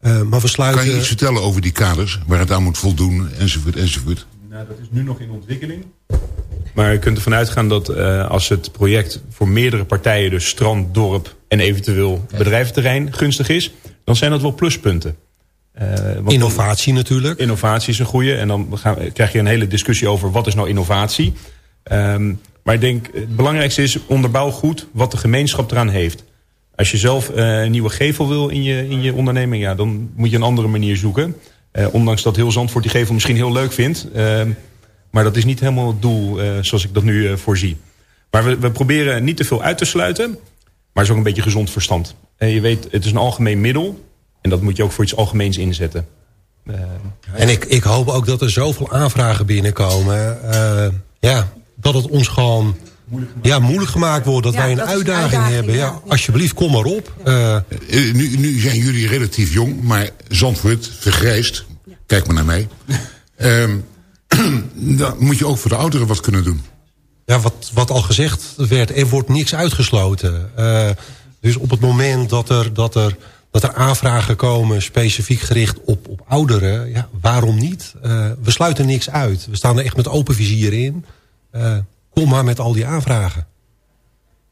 Eh, maar we sluiten... Kan je iets vertellen over die kaders, waar het aan moet voldoen, enzovoort, enzovoort? Nou, dat is nu nog in ontwikkeling. Maar je kunt ervan uitgaan dat eh, als het project voor meerdere partijen... dus strand, dorp en eventueel bedrijventerrein gunstig is... dan zijn dat wel pluspunten. Eh, want Innovatie natuurlijk. Innovatie is een goede. En dan gaan, krijg je een hele discussie over wat is nou innovatie. Ehm, maar ik denk het belangrijkste is onderbouw goed wat de gemeenschap eraan heeft. Als je zelf eh, een nieuwe gevel wil in je, in je onderneming... Ja, dan moet je een andere manier zoeken. Eh, ondanks dat heel Zandvoort die gevel misschien heel leuk vindt. Ehm, maar dat is niet helemaal het doel eh, zoals ik dat nu eh, voorzie. Maar we, we proberen niet te veel uit te sluiten. Maar het is ook een beetje gezond verstand. Eh, je weet, het is een algemeen middel. En dat moet je ook voor iets algemeens inzetten. Eh, En ik, ik hoop ook dat er zoveel aanvragen binnenkomen. ja, dat het ons gewoon ja, moeilijk gemaakt wordt. Dat Ja, wij een dat is een uitdaging, hebben. Ja, ja. alsjeblieft, kom maar op. Eh, Eh, nu, nu zijn jullie relatief jong, maar Zandvoort vergrijst. Kijk maar naar mij. Ehm, dan moet je ook voor de ouderen wat kunnen doen. ja, wat, wat al gezegd werd, er wordt niks uitgesloten. Eh, dus op het moment dat er, dat, er, dat er aanvragen komen... specifiek gericht op, op ouderen, ja, waarom niet? Eh, we sluiten niks uit. We staan er echt met open vizier in. Eh, kom maar met al die aanvragen.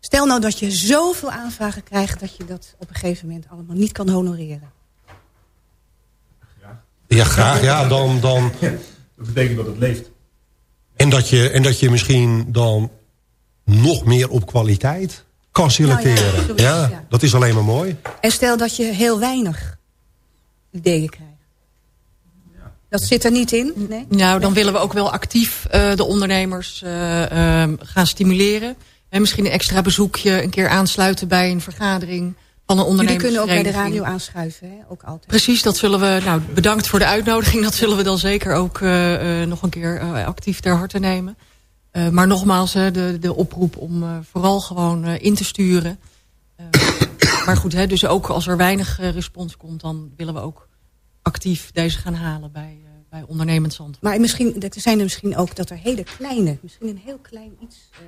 Stel nou dat je zoveel aanvragen krijgt... dat je dat op een gegeven moment allemaal niet kan honoreren. Ja, graag. Ja, dan, dan, dat betekent dat het leeft. En dat, je, en dat je misschien dan nog meer op kwaliteit kan selecteren. Nou ja, zoiets, ja, ja. dat is alleen maar mooi. En stel dat je heel weinig ideeën krijgt. Dat zit er niet in? Nee? Nou, dan willen we ook wel actief eh, de ondernemers eh, eh, gaan stimuleren. En misschien een extra bezoekje, een keer aansluiten bij een vergadering van een Jullie kunnen ook bij de radio aanschuiven, hè? ook altijd. Precies, dat zullen we. Nou, bedankt voor de uitnodiging. Dat zullen we dan zeker ook eh, eh, nog een keer actief ter harte nemen. Eh, maar nogmaals, hè, de, de oproep om eh, vooral gewoon eh, in te sturen. Eh, maar goed, hè, dus ook als er weinig respons komt, dan willen we ook actief deze gaan halen bij, eh, bij ondernemend zand. Maar misschien, er zijn er misschien ook dat er hele kleine, misschien een heel klein iets eh,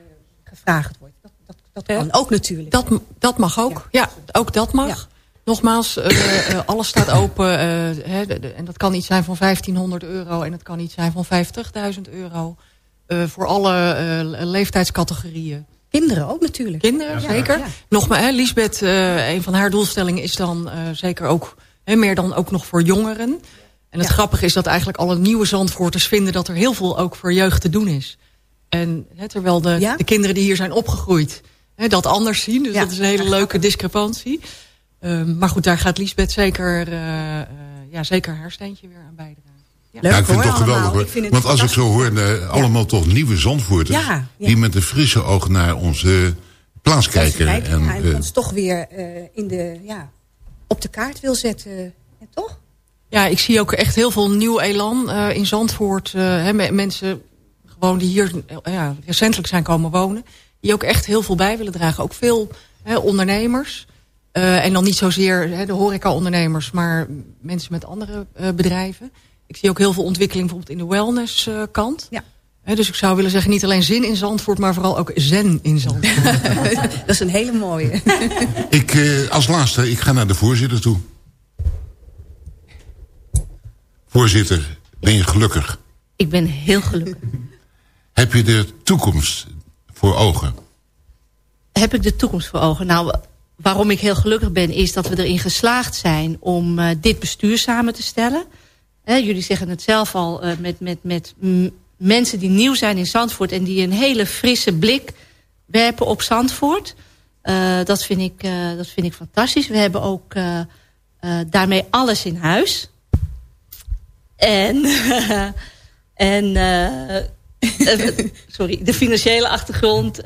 gevraagd wordt. Dat, dat, dat kan ook natuurlijk. Dat, dat mag ook. Ja, ook dat mag. Nogmaals, eh, alles staat open. hè, de- de- en dat kan iets zijn van 1500 euro. En het kan iets zijn van 50.000 euro. voor alle leeftijdscategorieën. Kinderen ook natuurlijk. Kinderen, Ja. zeker. Ja. Nogmaals, Lisbeth, een van haar doelstellingen is dan zeker ook... Hè, meer dan ook nog voor jongeren. En het grappige is dat eigenlijk alle nieuwe Zandvoorters vinden... dat er heel veel ook voor jeugd te doen is. En hè, terwijl de, de kinderen die hier zijn opgegroeid... Hè, dat anders zien. Dus dat is een hele leuke discrepantie. Ehm, maar goed, daar gaat Lisbeth zeker, eh, eh, ja, zeker haar steentje weer aan bijdragen. Ja, ik vind het toch geweldig hoor. Want als ik zo hoor, eh, allemaal toch nieuwe zandvoorters... Ja, ja. die met een frisse oog naar onze plaats kijken. Kijk, En, ja, en ons toch weer eh, in de, ja, op de kaart wil zetten. Ja, toch? Ja, ik zie ook echt heel veel nieuw elan eh, in Zandvoort. me- mensen gewoon die hier eh, ja, recentelijk zijn komen wonen. Die ook echt heel veel bij willen dragen. Ook veel ondernemers. En dan niet zozeer de horeca-ondernemers, maar mensen met andere bedrijven. Ik zie ook heel veel ontwikkeling bijvoorbeeld in de wellness-kant. Ja. Dus ik zou willen zeggen, niet alleen zin in Zandvoort, maar vooral ook zen in Zandvoort. dat is een hele mooie. ik, eh, als laatste, ik ga naar de voorzitter toe. Voorzitter, ben je gelukkig? Ik ben heel gelukkig. Heb je de toekomst voor ogen? Heb ik de toekomst voor ogen? Nou, waarom ik heel gelukkig ben... is dat we erin geslaagd zijn om eh, dit bestuur samen te stellen. Hè, jullie zeggen het zelf al eh, met, met, met mm, mensen die nieuw zijn in Zandvoort... en die een hele frisse blik werpen op Zandvoort. Eh, dat, vind ik, eh, dat vind ik fantastisch. We hebben ook eh, daarmee alles in huis. En, en sorry, de financiële achtergrond.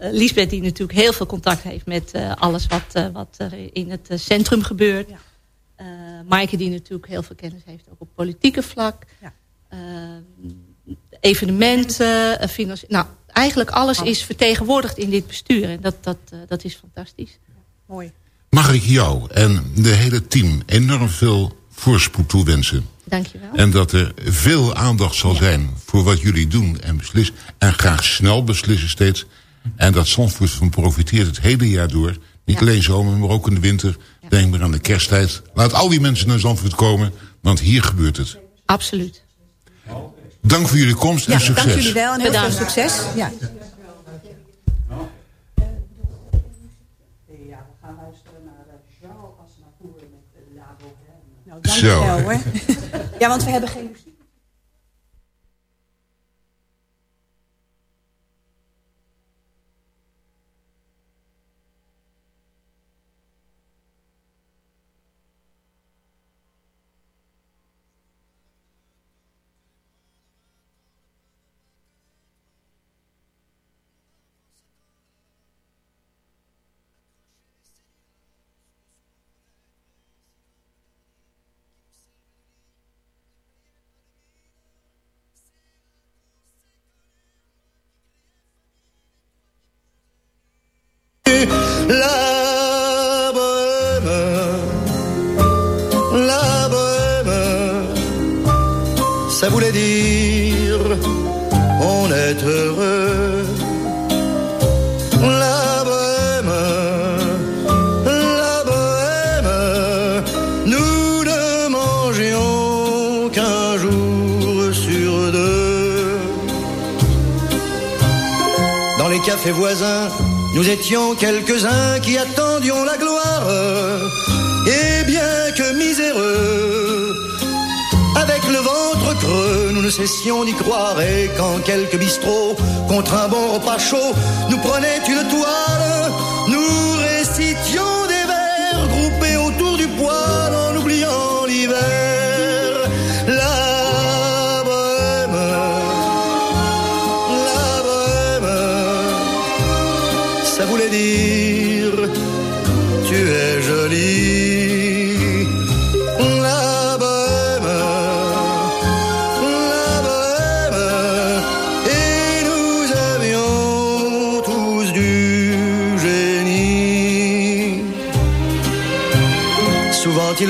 Lisbeth die natuurlijk heel veel contact heeft met alles wat, wat er in het centrum gebeurt. Eh Maaike die natuurlijk heel veel kennis heeft ook op politieke vlak. Eh, evenementen, eh, financi- Nou, eigenlijk alles is vertegenwoordigd in dit bestuur. En dat, dat, eh, dat is fantastisch. Mooi. Mag ik jou en de hele team enorm veel voorspoed toewensen? Dankjewel. En dat er veel aandacht zal zijn voor wat jullie doen en beslissen. En graag snel beslissen steeds. En dat Zandvoort van profiteert het hele jaar door. Niet alleen zomer, maar ook in de winter. Denk maar aan de kersttijd. Laat al die mensen naar Zandvoort komen, want hier gebeurt het. Absoluut. Dank voor jullie komst en Ja, succes. dank jullie wel en heel Bedankt. veel succes. Ja. Nou, dank Zo. wel hoor. Ja, want we hebben geen muziek. La bohème, la bohème, ça voulait dire on est heureux. La bohème, la bohème, nous ne mangions qu'un jour sur deux. Dans les cafés voisins, nous étions quelques-uns qui attendions la gloire. Et bien que miséreux, avec le ventre creux, nous ne cessions d'y croire. Et quand quelques bistrots, contre un bon repas chaud, nous prenaient une toile, nous récitions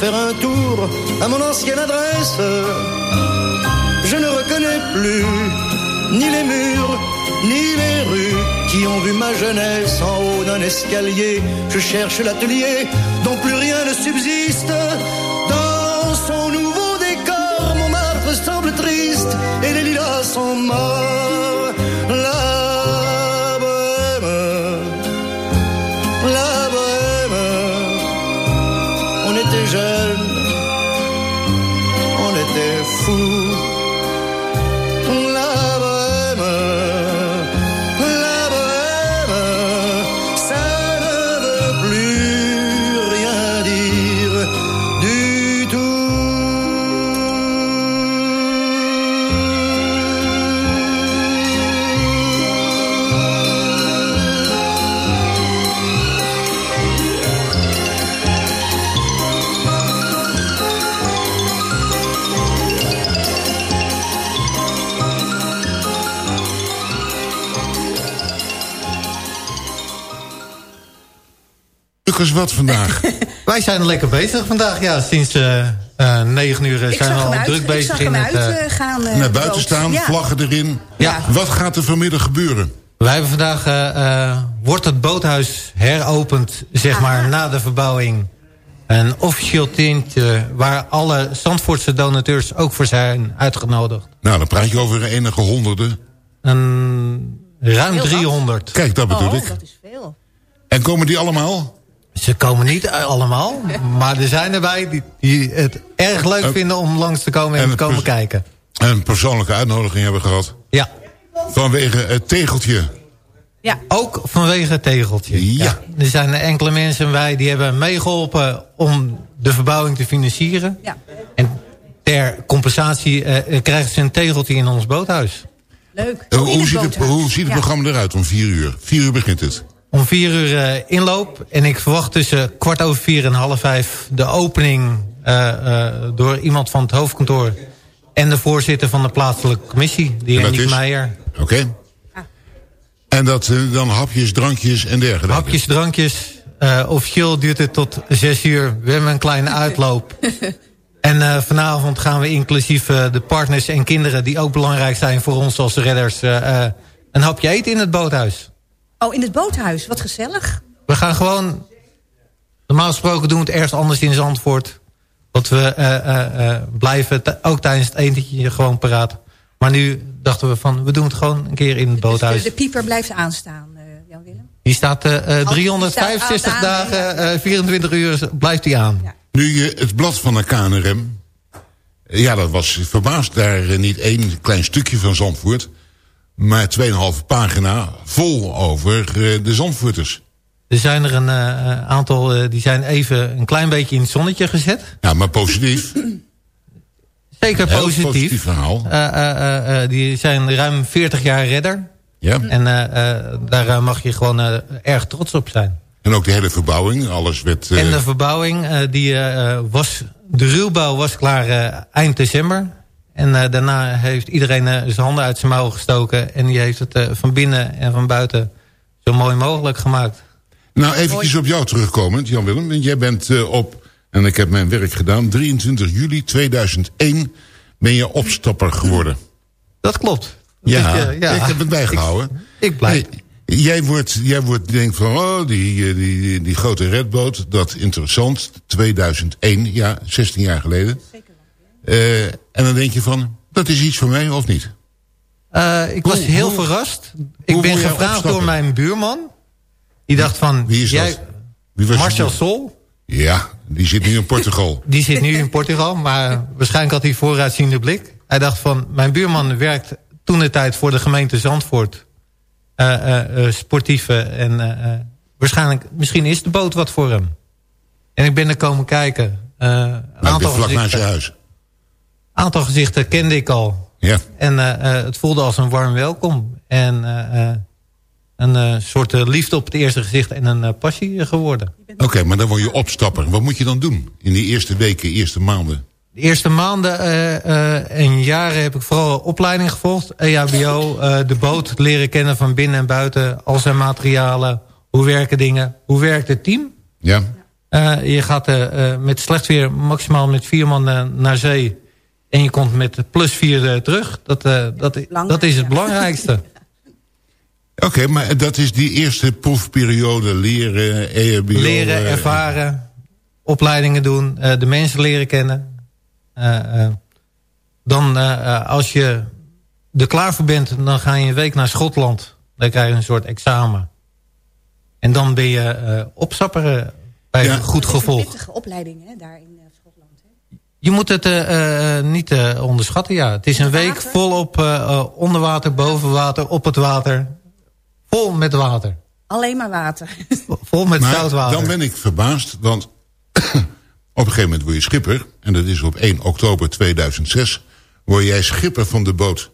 Faire un tour à mon ancienne adresse, je ne reconnais plus ni les murs, ni les rues qui ont vu ma jeunesse en haut d'un escalier. Je cherche l'atelier dont plus rien ne subsiste. Dans son nouveau décor, mon marbre semble triste et les lilas sont morts. Lucas, wat vandaag? Wij zijn lekker bezig vandaag. Ja, sinds eh eh, negen uur eh, Ik zijn we zag al uit, druk ik bezig zag in hem het... eh, uitgaan. eh, Naar buiten staan, Ja. vlaggen erin. Ja. Wat gaat er vanmiddag gebeuren? Wij hebben vandaag, eh, eh, wordt het boothuis heropend, zeg maar, na de verbouwing. Een officieel tintje waar alle Zandvoortse donateurs ook voor zijn uitgenodigd. Nou, dan praat je over enige honderden. Een ruim Heel wat. 300. Kijk, dat bedoel Oh, ik. dat is veel. En komen die allemaal? Ze komen niet eh, allemaal, maar er zijn erbij die, die het erg leuk Eh, vinden om langs te komen en, en te komen pers- kijken. Een persoonlijke uitnodiging hebben gehad. Ja. Vanwege het tegeltje. Ja. Ook vanwege het tegeltje. Ja. Er zijn enkele mensen bij die hebben meegeholpen om de verbouwing te financieren. Ja. En ter compensatie eh, krijgen ze een tegeltje in ons boothuis. Leuk. Eh, hoe, ziet het, boothuis. hoe ziet het Ja. programma eruit om vier uur? Vier uur begint het. Om vier uur eh, inloop. En ik verwacht tussen kwart over vier en half vijf de opening eh, eh, door iemand van het hoofdkantoor. En de voorzitter van de plaatselijke commissie, Niek is? Meijer. Oké. En dat dan hapjes, drankjes en dergelijke. Hapjes, drankjes. Eh, officieel duurt het tot zes uur. We hebben een kleine uitloop. En eh, vanavond gaan we inclusief eh, de partners en kinderen... die ook belangrijk zijn voor ons als redders... eh, eh, een hapje eten in het boothuis. Oh, in het boothuis. Wat gezellig. We gaan gewoon... Normaal gesproken doen we het ergens anders in Zandvoort. Dat we eh, eh, eh, blijven, ook tijdens het etentje, gewoon paraat. Maar nu dachten we van, we doen het gewoon een keer in het Dus boothuis. de, de pieper blijft aanstaan, eh, Jan-Willem. Die staat die 365 staat aan, dagen, eh, 24 uur blijft die aan. Nu je het blad van de KNRM... Ja, dat was verbaasd. Daar niet één klein stukje van Zandvoort... maar 2,5 pagina vol over eh, de Zandvoorters. Er zijn er een eh, aantal, eh, die zijn even een klein beetje in het zonnetje gezet. Ja, maar positief. Zeker positief. positief verhaal. Die zijn ruim 40 jaar redder. Ja. En daar mag je gewoon erg trots op zijn. En ook de hele verbouwing. Alles werd... En de verbouwing, die was, de ruwbouw was klaar eind december. En eh, daarna heeft iedereen eh, zijn handen uit zijn mouwen gestoken. En die heeft het eh, van binnen en van buiten zo mooi mogelijk gemaakt. Nou, eventjes op jou terugkomend, Jan-Willem. Want jij bent eh, op En ik heb mijn werk gedaan. 23 juli 2001 ben je opstapper geworden. Dat klopt. Ja, ja. ik heb het bijgehouden. Ik, ik blij. Hey, jij wordt, jij wordt denkt van, oh, die, die, die, die grote redboot, dat interessant. 2001, ja, 16 jaar geleden. Eh, en dan denk je van, dat is iets voor mij of niet? Eh, ik was heel hoe- verrast. Ik ben gevraagd door mijn buurman. Die dacht van... Wie is jij, dat? Wie was Marcel Sol. Ja, die zit nu in Portugal. Die zit nu in Portugal, maar waarschijnlijk had hij vooruitziende blik. Hij dacht van, mijn buurman werkt toen de tijd voor de gemeente Zandvoort. Eh, eh, eh, sportieve en eh, eh, waarschijnlijk, misschien is de boot wat voor hem. En ik ben er komen kijken. Eh, een Nou, aantal vlak naast je huis. Aantal gezichten kende ik al. Ja. En eh, eh, het voelde als een warm welkom. En eh, een soort liefde op het eerste gezicht en een passie geworden. Oké, maar dan word je opstapper. Wat moet je dan doen in die eerste weken, eerste maanden? De eerste maanden eh, en jaren heb ik vooral opleiding gevolgd. E EHBO, eh, de boot leren kennen van binnen en buiten. Al zijn materialen, hoe werken dingen, hoe werkt het team. Ja. Je gaat met slecht weer maximaal met vier man naar zee. En je komt met plus vier eh, terug. Dat, eh, dat, dat is het belangrijkste. Oké, maar dat is die eerste proefperiode leren, EHBO... leren, eh, ervaren, opleidingen doen, eh, de mensen leren kennen. Eh, eh, dan als je er klaar voor bent, dan ga je een week naar Schotland. Dan krijg je een soort examen. En dan ben je eh opstapper bij een goed Het is een gevolg. pittige opleiding hè, daar in eh, Schotland. Hè? Je moet het eh, eh, niet eh, onderschatten, ja. Het is een week volop eh, onder water, boven water, op het water. Vol met water. Alleen maar water. Vol met maar zoutwater. dan ben ik verbaasd, want op een gegeven moment word je schipper... en dat is op 1 oktober 2006, word jij schipper van de boot.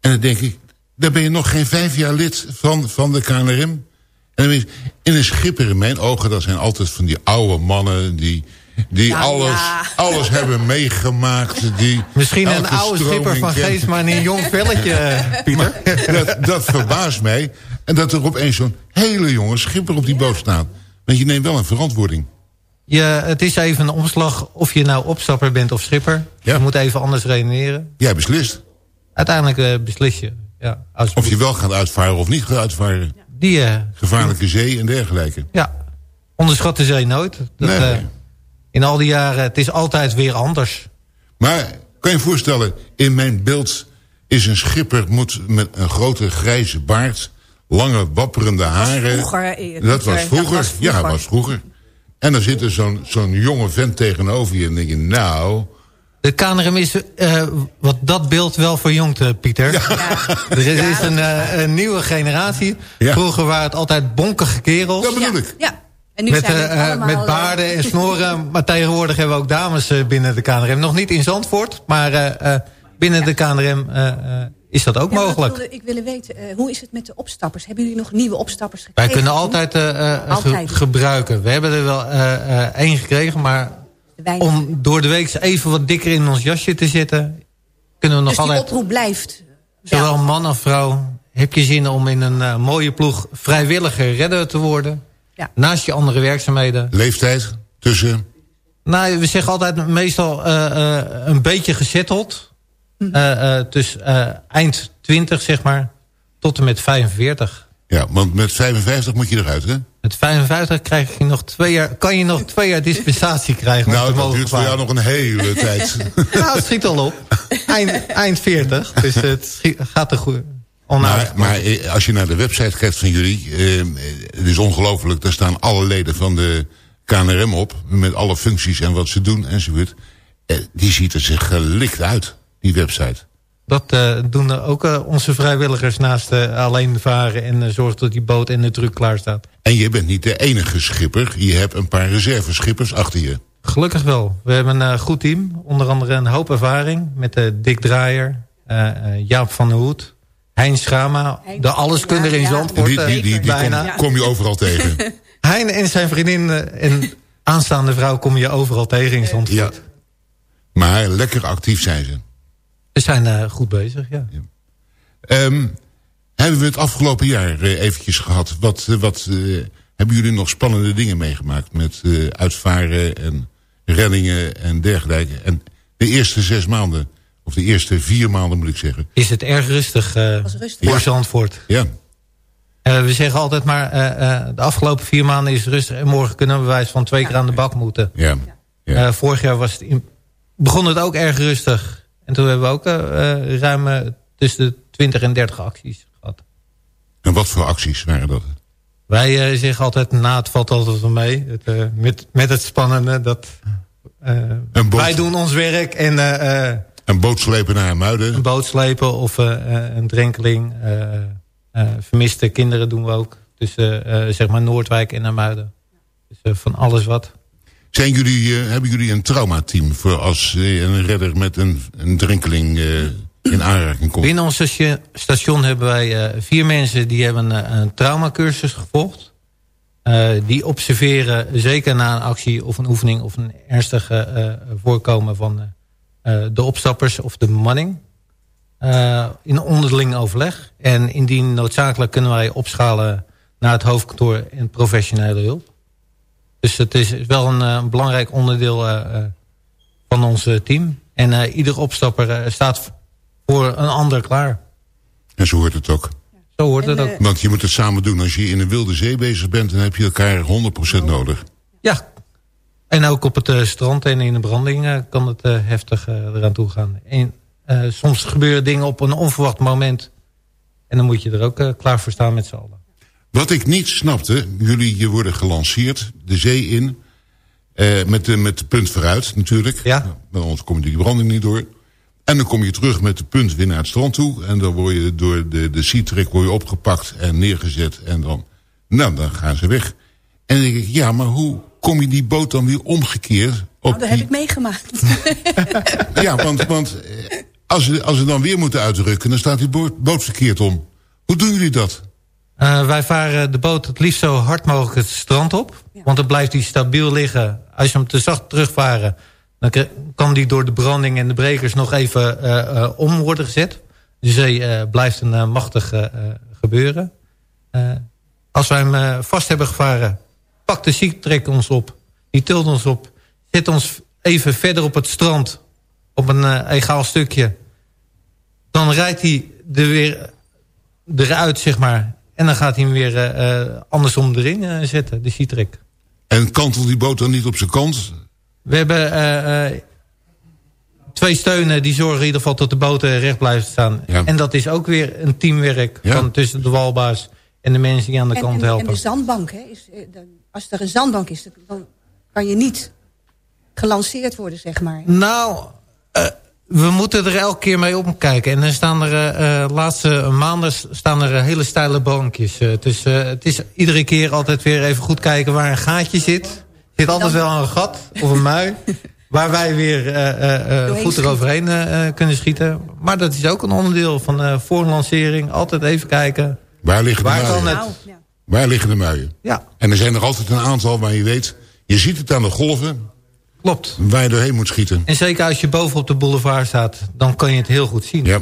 En dan denk ik, dan ben je nog geen vijf jaar lid van, van de KNRM. En dan is, en een schipper in mijn ogen, dat zijn altijd van die oude mannen... die, die alles, ja. alles hebben meegemaakt. Die Misschien een oude schipper van kennen. geest, maar een jong velletje, eh, Pieter. dat, dat verbaast mij. En dat er opeens zo'n hele jonge schipper op die boot staat. Want je neemt wel een verantwoording. Je, het is even een omslag of je nou opstapper bent of schipper. Je moet even anders redeneren. Jij beslist. Uiteindelijk eh, beslis je. Ja, als Of je wel gaat uitvaren of niet gaat uitvaren. Die, eh, Gevaarlijke zee en dergelijke. ja, onderschat de zee nooit. Dat, Nee. eh, in al die jaren, het is altijd weer anders. Maar kan je je voorstellen, in mijn beeld is een schipper moet met een grote grijze baard, lange wapperende haren. vroeger, eh, dat was vroeger. dat was Ja, vroeger. was vroeger. En dan zit er zo'n zo'n jonge vent tegenover je en denk je, nou... De KNRM is eh, wat dat beeld wel verjongd, eh, Pieter. Er is, is een, eh, een nieuwe generatie. Vroeger waren het altijd bonkige kerels. Dat bedoel ik. Ja. En nu Met, zijn eh, eh, allemaal, met eh, baarden en snoren. maar tegenwoordig hebben we ook dames binnen de KNRM. Nog niet in Zandvoort, maar binnen de KNRM is dat ook Ja, mogelijk. Ik wilde, ik wilde weten, hoe is het met de opstappers? Hebben jullie nog nieuwe opstappers gekregen? Wij kunnen altijd, eh, Altijd. ge- gebruiken. We hebben er wel eh, één gekregen, maar weinig. om door de week even wat dikker in ons jasje te zitten... kunnen we nog Dus die altijd, oproep blijft. zowel man als vrouw... heb je zin om in een mooie ploeg vrijwilliger redder te worden... Ja. naast je andere werkzaamheden. Leeftijd tussen... Nou, we zeggen altijd meestal eh, eh, een beetje gezetteld. Eh, dus eh, eind 20, zeg maar, tot en met 45. Ja, want met 55 moet je eruit, hè? Met 55 krijg je nog twee jaar, kan je nog twee jaar dispensatie krijgen. Nou, dat duurt voor jou nog een hele tijd. Nou, het schiet al op. Eind, eind 40, dus het schiet- gaat er goed. Maar, maar eh, als je naar de website kijkt van jullie... eh, het is ongelooflijk, daar staan alle leden van de KNRM op... met alle functies en wat ze doen enzovoort. Eh, die ziet er zich gelikt uit, die website. Dat eh, doen ook onze vrijwilligers naast eh, alleen varen... en zorgen dat die boot en de truck klaar staat. En je bent niet de enige schipper. Je hebt een paar reserveschippers achter je. Gelukkig wel. We hebben een goed team. Onder andere een hoop ervaring met Dick Draaier, Jaap van der Hoed, Hein Schama. De alleskunner in Zandvoort. Die, die, die, die bijna. kom, kom je overal tegen. Hein en zijn vriendin eh, en aanstaande vrouw kom je overal tegen in Zandvoort. Ja. Maar lekker actief zijn ze. We zijn eh, goed bezig, ja. Ehm, hebben we het afgelopen jaar eh, eventjes gehad? Wat, wat eh, hebben jullie nog spannende dingen meegemaakt met eh, uitvaren en reddingen en dergelijke. En de eerste zes maanden, of de eerste vier maanden moet ik zeggen. Is het erg rustig eh voor Ja. Zandvoort. Ja, Eh, we zeggen altijd maar, eh, eh, de afgelopen vier maanden is het rustig... en morgen kunnen we bewijs van twee keer aan de bak moeten. ja. Eh, vorig jaar was het in- begon het ook erg rustig. En toen hebben we ook ruim tussen de 20 en 30 acties gehad. En wat voor acties waren dat? Wij eh, zeggen altijd, na het valt altijd wel mee. Het, eh, met, met het spannende, dat... eh, wij doen ons werk en eh, eh, Een boot slepen naar Muiden. een boot slepen of eh, eh, een drenkeling. eh, vermiste kinderen doen we ook. Tussen zeg maar Noordwijk en Namuiden. Dus van alles wat. Zijn jullie, hebben jullie een traumateam voor als een redder met een, een drenkeling in aanraking komt? Binnen ons station, hebben wij vier mensen die hebben een traumacursus gevolgd. Eh, die observeren zeker na een actie of een oefening of een ernstige voorkomen van de opstappers of de bemanning. Eh, in onderling overleg. En indien noodzakelijk kunnen wij opschalen naar het hoofdkantoor en professionele hulp. Dus het is wel een eh, belangrijk onderdeel eh, eh, van ons eh, team. En eh, ieder opstapper eh, staat voor een ander klaar. En zo hoort het ook. Zo hoort het ook. Want je moet het samen doen. Als je in een wilde zee bezig bent, dan heb je elkaar 100% nodig. Ja. En ook op het eh, strand en in de branding eh, kan het eh, heftig eraan toe gaan. En soms gebeuren dingen op een onverwacht moment. En dan moet je er ook klaar voor staan met z'n allen. Wat ik niet snapte, jullie je worden gelanceerd, de zee in, eh, met, de, met de punt vooruit natuurlijk. Ja. Want anders kom je die branding niet door. En dan kom je terug met de punt weer naar het strand toe. En dan word je door de, de je opgepakt en neergezet. En dan, nou, dan gaan ze weg. En dan denk ik, ja, maar hoe kom je die boot dan weer omgekeerd? Op Nou, dat heb ik meegemaakt. Ja, want, want eh, als, ze, als ze dan weer moeten uitrukken, dan staat die boot, boot verkeerd om. Hoe doen jullie dat? Eh, wij varen de boot het liefst zo hard mogelijk het strand op. Want dan blijft hij stabiel liggen. Als je hem te zacht terugvaren... dan kan die door de branding en de brekers nog even eh, om worden gezet. De zee eh, blijft een machtig gebeuren. Eh, als wij hem vast hebben gevaren... pakt de ziektrek ons op. Die tilt ons op. Zet ons even verder op het strand. Op een eh, egaal stukje. Dan rijdt hij er weer eruit, zeg maar. En dan gaat hij hem weer eh, eh, andersom erin zetten, de Citrek. En kantelt die boot dan niet op zijn kant? We hebben twee steunen die zorgen in ieder geval dat de boten recht blijven staan. En dat is ook weer een teamwerk van tussen de walbaas en de mensen die aan de en, kant en, helpen. en de zandbank, hè, is, eh, als er een zandbank is, dan kan je niet gelanceerd worden, zeg maar. Nou, eh, we moeten er elke keer mee opkijken. En dan staan er, eh, laatste maanden staan er hele steile bankjes. Dus het is iedere keer altijd weer even goed kijken waar een gaatje zit. Er zit altijd wel een gat of een mui. Waar wij weer goed eroverheen kunnen schieten. Maar dat is ook een onderdeel van eh voor een lancering. Altijd even kijken. Waar liggen de Waar muien? het? Waar liggen de muien? Ja. En er zijn er altijd een aantal waar je weet... je ziet het aan de golven... Klopt. waar je doorheen moet schieten. En zeker als je boven op de boulevard staat, dan kan je het heel goed zien. Ja.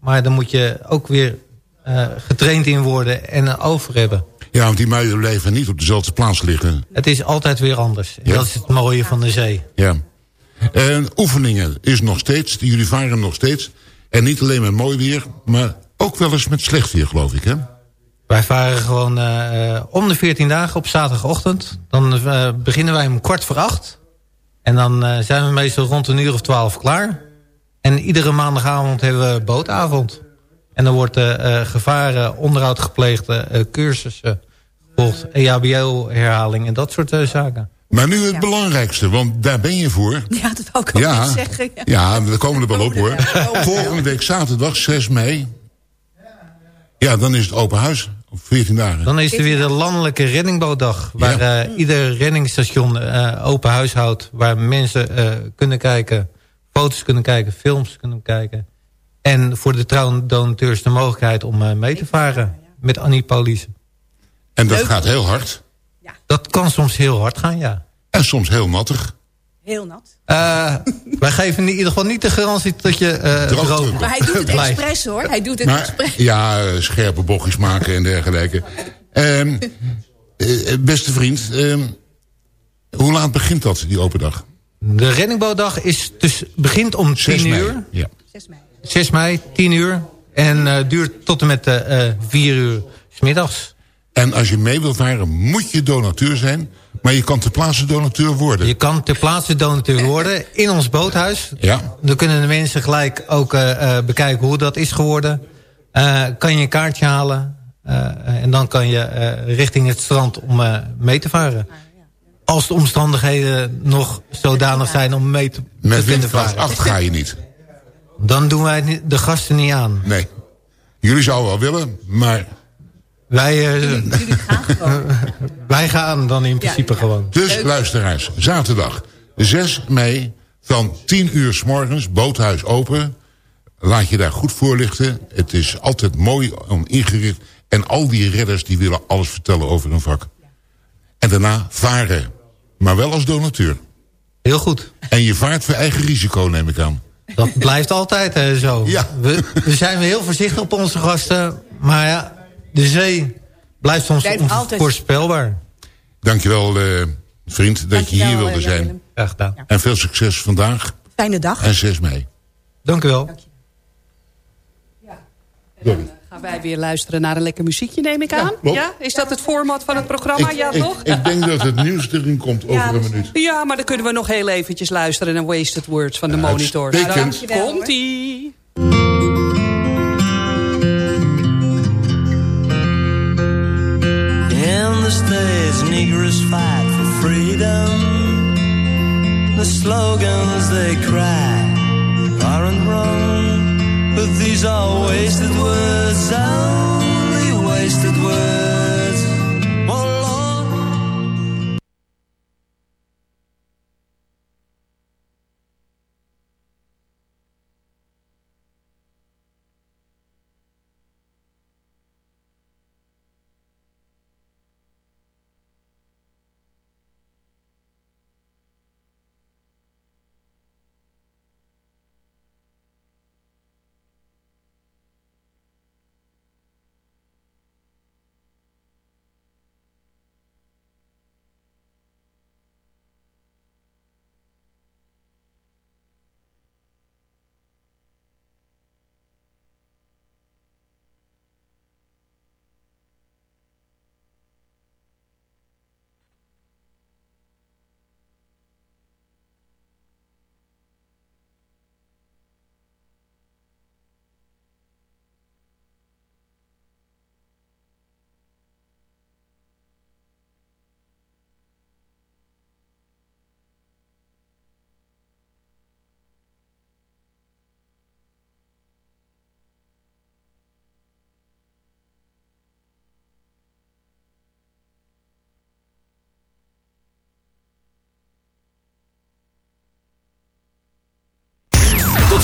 Maar dan moet je ook weer eh, getraind in worden en een voor hebben. Ja, want die muien blijven niet op dezelfde plaats liggen. Het is altijd weer anders. En Ja. dat is het mooie van de zee. Ja. En oefeningen is nog steeds, jullie varen nog steeds. En niet alleen met mooi weer, maar ook wel eens met slecht weer, geloof ik, hè? Wij varen gewoon eh, eh, om de 14 dagen op zaterdagochtend. Dan eh, beginnen wij om kwart voor acht. En dan zijn we meestal rond een uur of twaalf klaar. En iedere maandagavond hebben we bootavond. En dan wordt gevaren, onderhoud gepleegd, cursussen gevolgd, EHBO-herhaling en dat soort zaken. Maar nu het belangrijkste, want daar ben je voor. Ja, dat wou ik ook Ja, niet zeggen. Ja. ja, we komen er wel op hoor. Volgende week zaterdag, 6 mei. Ja, dan is het open huis. Op 14 dagen. Dan is er weer de landelijke reddingbootdag. Waar eh, ieder reddingstation eh, open huis houdt. Waar mensen eh, kunnen kijken, foto's kunnen kijken, films kunnen kijken. En voor de trouwdonateurs de mogelijkheid om eh, mee te varen met Annie Paulies. En dat gaat heel hard. Dat kan soms heel hard gaan, ja. En soms heel nattig. Heel nat. Eh, wij geven in ieder geval niet de garantie dat je eh Droog. Maar hij doet het expres hoor. Hij doet het Maar, expres. ja, scherpe bochtjes maken en dergelijke. Ehm, eh, beste vriend, ehm, hoe laat begint dat, die open dag? De reddingbootdag is dus, begint om 6 10 mei, uur. Ja. 6 mei, 10 uur. En eh, duurt tot en met eh, 4 uur 's middags. En als je mee wilt varen, moet je donateur zijn. Maar je kan ter plaatse donateur worden. Je kan ter plaatse donateur worden in ons boothuis. Ja. Dan kunnen de mensen gelijk ook eh, eh, bekijken hoe dat is geworden. Eh, kan je een kaartje halen. eh, en dan kan je eh, richting het strand om eh, mee te varen. Als de omstandigheden nog zodanig zijn om mee te, te Met kunnen windkracht varen. 8 ga je niet. Dan doen wij de gasten niet aan. Nee. Jullie zouden wel willen, maar... Wij, eh, wij gaan dan in principe gewoon. Dus luisteraars, zaterdag 6 mei van 10 uur s morgens, boothuis open. Laat je daar goed voorlichten. Het is altijd mooi om ingericht. En al die redders die willen alles vertellen over hun vak. En daarna varen. Maar wel als donateur. Heel goed. En je vaart voor eigen risico, neem ik aan. Dat blijft altijd eh, zo. Ja. We, we zijn heel voorzichtig op onze gasten. Maar ja, de zee blijft soms onvoorspelbaar. Dankjewel, eh, vriend, dat je hier wilde eh, zijn. Jan-Willem. Graag gedaan. En veel succes vandaag Fijne dag. en 6 mei. Dank u wel. Sorry. Gaan wij weer luisteren naar een lekker muziekje, neem ik aan? Ja? Is dat het format van het programma? ja, ik, toch? ik denk dat het nieuws erin komt over een minuut. Ja, maar dan kunnen we nog heel eventjes luisteren naar Wasted Words van de Monitor. Nou, dan Komt-ie. In the Negroes fight for freedom. The slogans they cry aren't wrong, but these are wasted words, only